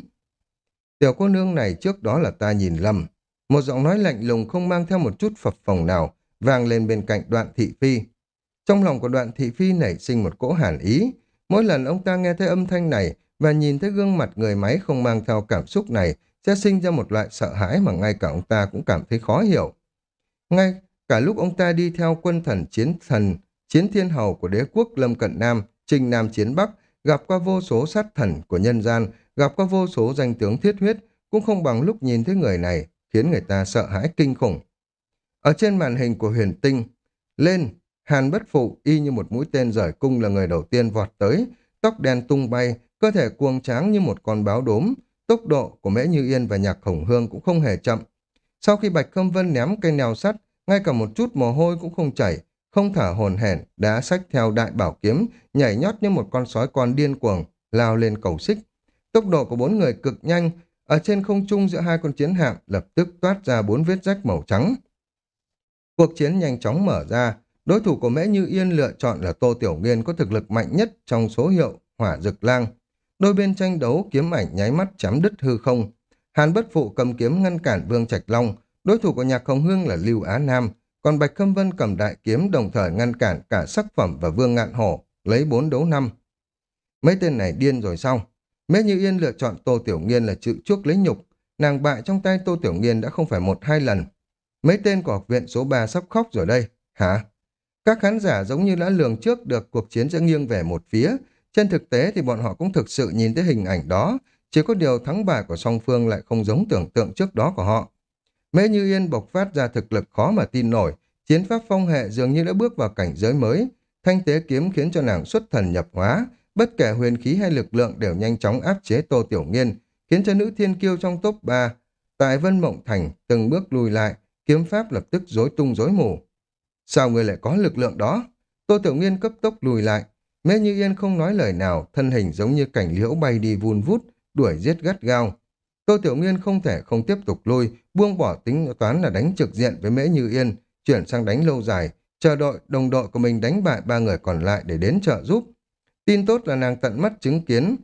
Tiểu cô nương này trước đó là ta nhìn lầm. Một giọng nói lạnh lùng không mang theo một chút phập phồng nào, vang lên bên cạnh đoạn thị phi. Trong lòng của đoạn thị phi nảy sinh một cỗ hàn ý. Mỗi lần ông ta nghe thấy âm thanh này và nhìn thấy gương mặt người máy không mang theo cảm xúc này sẽ sinh ra một loại sợ hãi mà ngay cả ông ta cũng cảm thấy khó hiểu. Ngay cả lúc ông ta đi theo quân thần chiến thần, chiến thiên hầu của đế quốc Lâm Cận Nam, Trinh Nam Chiến Bắc, gặp qua vô số sát thần của nhân gian, gặp qua vô số danh tướng thiết huyết, cũng không bằng lúc nhìn thấy người này, khiến người ta sợ hãi kinh khủng. Ở trên màn hình của huyền tinh, lên, Hàn bất phụ y như một mũi tên rời cung là người đầu tiên vọt tới, tóc đen tung bay, cơ thể cuồng tráng như một con báo đốm, tốc độ của Mễ Như Yên và Nhạc Khổng Hương cũng không hề chậm. Sau khi Bạch Khâm Vân ném cây nèo sắt, ngay cả một chút mồ hôi cũng không chảy, không thở hồn hển, đã xách theo đại bảo kiếm, nhảy nhót như một con sói con điên cuồng, lao lên cầu xích. Tốc độ của bốn người cực nhanh, ở trên không trung giữa hai con chiến hạm lập tức toát ra bốn vết rách màu trắng. Cuộc chiến nhanh chóng mở ra, đối thủ của Mễ Như Yên lựa chọn là Tô Tiểu Nghiên có thực lực mạnh nhất trong số hiệu hỏa dực lang. Đôi bên tranh đấu kiếm ảnh nháy mắt chém đứt hư không. Hàn bất phụ cầm kiếm ngăn cản Vương Trạch Long, đối thủ của Nhạc Hồng Hương là Lưu Á Nam, còn Bạch Khâm Vân cầm đại kiếm đồng thời ngăn cản cả sắc phẩm và Vương Ngạn Hổ, lấy bốn đấu năm. Mấy tên này điên rồi xong. Mễ Như Yên lựa chọn Tô Tiểu Nghiên là chịu chuốc lấy nhục, nàng bại trong tay Tô Tiểu Nghiên đã không phải một hai lần. Mấy tên của học viện số 3 sắp khóc rồi đây, hả? Các khán giả giống như đã lường trước được cuộc chiến sẽ nghiêng về một phía, trên thực tế thì bọn họ cũng thực sự nhìn thấy hình ảnh đó, chỉ có điều thắng bại của song phương lại không giống tưởng tượng trước đó của họ. Mễ Như Yên bộc phát ra thực lực khó mà tin nổi, chiến pháp phong hệ dường như đã bước vào cảnh giới mới. Thanh tế kiếm khiến cho nàng xuất thần nhập hóa, bất kể huyền khí hay lực lượng đều nhanh chóng áp chế Tô Tiểu Nghiên, khiến cho nữ thiên kiêu trong top 3 tại Vân Mộng Thành từng bước lùi lại, kiếm pháp lập tức rối tung rối mù. Sao người lại có lực lượng đó? Tô Tiểu Nghiên cấp tốc lùi lại, Mễ Như Yên không nói lời nào, thân hình giống như cảnh liễu bay đi vun vút, đuổi giết gắt gao. Tô Tiểu Nghiên không thể không tiếp tục lui, buông bỏ tính toán là đánh trực diện với Mễ Như Yên, chuyển sang đánh lâu dài, chờ đội đồng đội của mình đánh bại ba người còn lại để đến trợ giúp. Tin tốt là nàng tận mắt chứng kiến.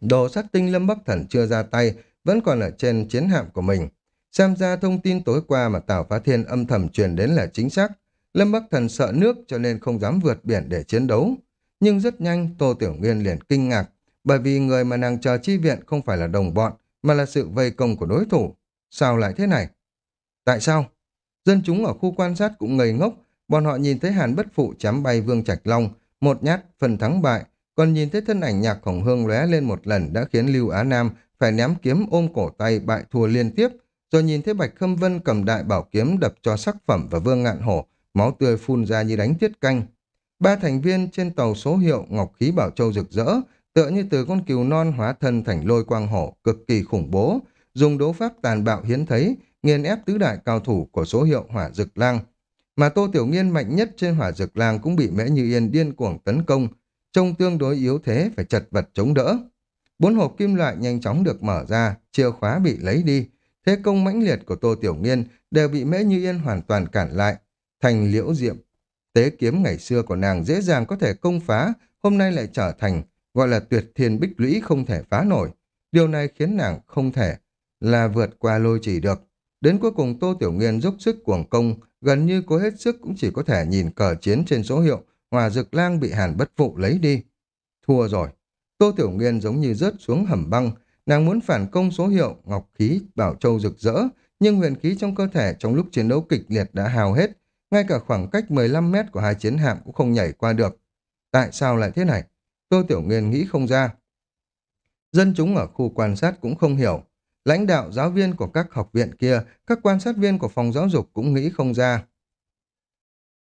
Đồ sát tinh Lâm Bắc Thần chưa ra tay, vẫn còn ở trên chiến hạm của mình. Xem ra thông tin tối qua mà Tào Phá Thiên âm thầm truyền đến là chính xác. Lâm Bắc Thần sợ nước cho nên không dám vượt biển để chiến đấu. Nhưng rất nhanh Tô Tiểu Nguyên liền kinh ngạc, bởi vì người mà nàng chờ chi viện không phải là đồng bọn, mà là sự vây công của đối thủ. Sao lại thế này? Tại sao? Dân chúng ở khu quan sát cũng ngây ngốc, bọn họ nhìn thấy Hàn Bất Phụ chém bay Vương Trạch Long, một nhát phần thắng bại, còn nhìn thấy thân ảnh nhạc khổng hương lóe lên một lần đã khiến Lưu Á Nam phải ném kiếm ôm cổ tay bại thua liên tiếp, rồi nhìn thấy Bạch Khâm Vân cầm đại bảo kiếm đập cho sắc phẩm và Vương Ngạn Hổ, máu tươi phun ra như đánh tiết canh. Ba thành viên trên tàu số hiệu Ngọc Khí Bảo Châu rực rỡ, tựa như từ con cừu non hóa thân thành lôi quang hổ, cực kỳ khủng bố, dùng đấu pháp tàn bạo hiến thấy, nghiền ép tứ đại cao thủ của số hiệu hỏa dực lang. Mà Tô Tiểu Nghiên mạnh nhất trên hỏa dược lang cũng bị Mễ Như Yên điên cuồng tấn công, trông tương đối yếu thế phải chật vật chống đỡ. Bốn hộp kim loại nhanh chóng được mở ra, chìa khóa bị lấy đi. Thế công mãnh liệt của Tô Tiểu Nghiên đều bị Mễ Như Yên hoàn toàn cản lại. Thành liễu diệm, tế kiếm ngày xưa của nàng dễ dàng có thể công phá, hôm nay lại trở thành gọi là tuyệt thiên bích lũy không thể phá nổi. Điều này khiến nàng không thể là vượt qua lôi chỉ được. Đến cuối cùng Tô Tiểu Nghiên dốc sức cuồng công, gần như cố hết sức cũng chỉ có thể nhìn cờ chiến trên số hiệu Hòa Dực Lang bị Hàn Bất Phụ lấy đi. Thua rồi. Tô Tiểu Nghiên giống như rớt xuống hầm băng, nàng muốn phản công số hiệu Ngọc Khí Bảo Châu rực rỡ, nhưng huyền khí trong cơ thể trong lúc chiến đấu kịch liệt đã hào hết, ngay cả khoảng cách 15 mét của hai chiến hạm cũng không nhảy qua được. Tại sao lại thế này? Tô Tiểu Nghiên nghĩ không ra. Dân chúng ở khu quan sát cũng không hiểu. Lãnh đạo giáo viên của các học viện kia, các quan sát viên của phòng giáo dục cũng nghĩ không ra.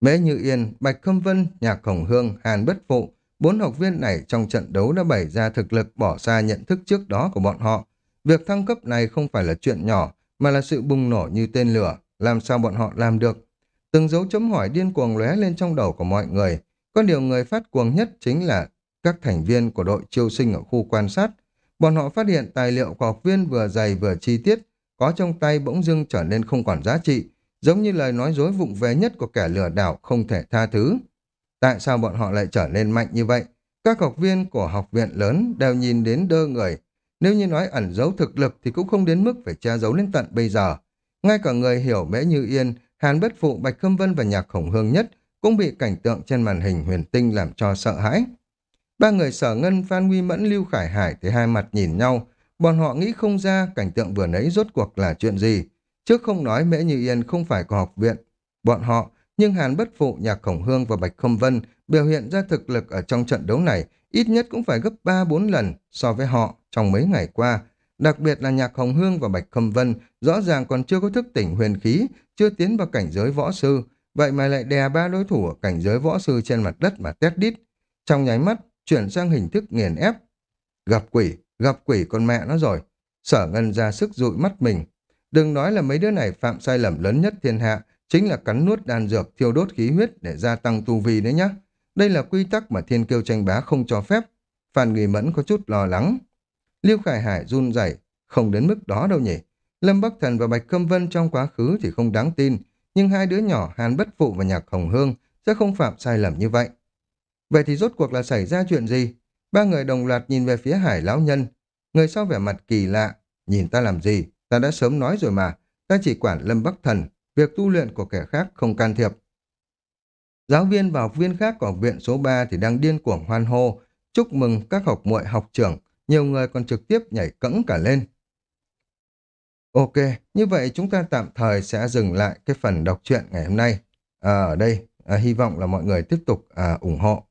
Mễ Như Yên, Bạch Khâm Vân, Nhạc Khổng Hương, Hàn Bất Phụ, bốn học viên này trong trận đấu đã bày ra thực lực bỏ xa nhận thức trước đó của bọn họ. Việc thăng cấp này không phải là chuyện nhỏ, mà là sự bùng nổ như tên lửa, làm sao bọn họ làm được. Từng dấu chấm hỏi điên cuồng lóe lên trong đầu của mọi người. Có điều người phát cuồng nhất chính là các thành viên của đội chiêu sinh ở khu quan sát. Bọn họ phát hiện tài liệu của học viên vừa dày vừa chi tiết, có trong tay bỗng dưng trở nên không còn giá trị, giống như lời nói dối vụng về nhất của kẻ lừa đảo không thể tha thứ. Tại sao bọn họ lại trở nên mạnh như vậy? Các học viên của học viện lớn đều nhìn đến đơ người. Nếu như nói ẩn giấu thực lực thì cũng không đến mức phải che giấu đến tận bây giờ. Ngay cả người hiểu Mễ Như Yên, Hàn Bất Phụ, Bạch Khâm Vân và Nhạc Khổng Hương nhất cũng bị cảnh tượng trên màn hình huyền tinh làm cho sợ hãi. Ba người sở ngân, Phan Huy Mẫn, Lưu Khải Hải thì hai mặt nhìn nhau. Bọn họ nghĩ không ra cảnh tượng vừa nãy rốt cuộc là chuyện gì. Trước không nói Mễ Như Yên không phải của học viện. Bọn họ, nhưng Hàn Bất Phụ, Nhạc Khổng Hương và Bạch Khâm Vân biểu hiện ra thực lực ở trong trận đấu này ít nhất cũng phải gấp 3-4 lần so với họ trong mấy ngày qua. Đặc biệt là Nhạc Hồng Hương và Bạch Khâm Vân rõ ràng còn chưa có thức tỉnh huyền khí, chưa tiến vào cảnh giới võ sư, vậy mà lại đè ba đối thủ ở cảnh giới võ sư trên mặt đất mà tét đít. Trong nháy mắt, chuyển sang hình thức nghiền ép. Gặp quỷ, gặp quỷ con mẹ nó rồi. Sở ngân ra sức dụi mắt mình. Đừng nói là mấy đứa này phạm sai lầm lớn nhất thiên hạ, chính là cắn nuốt đan dược thiêu đốt khí huyết để gia tăng tu vi đấy nhá. Đây là quy tắc mà thiên kiêu tranh bá không cho phép. Phan Nghi Mẫn có chút lo lắng. liêu Khải Hải run rẩy, không đến mức đó đâu nhỉ. Lâm Bắc Thần và Bạch Câm Vân trong quá khứ thì không đáng tin, nhưng hai đứa nhỏ Hàn Bất Phụ và Nhạc Hồng Hương sẽ không phạm sai lầm như vậy. Vậy thì rốt cuộc là xảy ra chuyện gì? Ba người đồng loạt nhìn về phía Hải Lão Nhân. Người sau vẻ mặt kỳ lạ, nhìn ta làm gì? Ta đã sớm nói rồi mà, ta chỉ quản Lâm Bắc Thần, việc tu luyện của kẻ khác không can thiệp. Giáo viên và học viên khác của học viện số 3 thì đang điên cuồng hoan hô, chúc mừng các học muội học trưởng, nhiều người còn trực tiếp nhảy cẫng cả lên. Ok, như vậy chúng ta tạm thời sẽ dừng lại cái phần đọc truyện ngày hôm nay. À, ở đây, à, hy vọng là mọi người tiếp tục à, ủng hộ.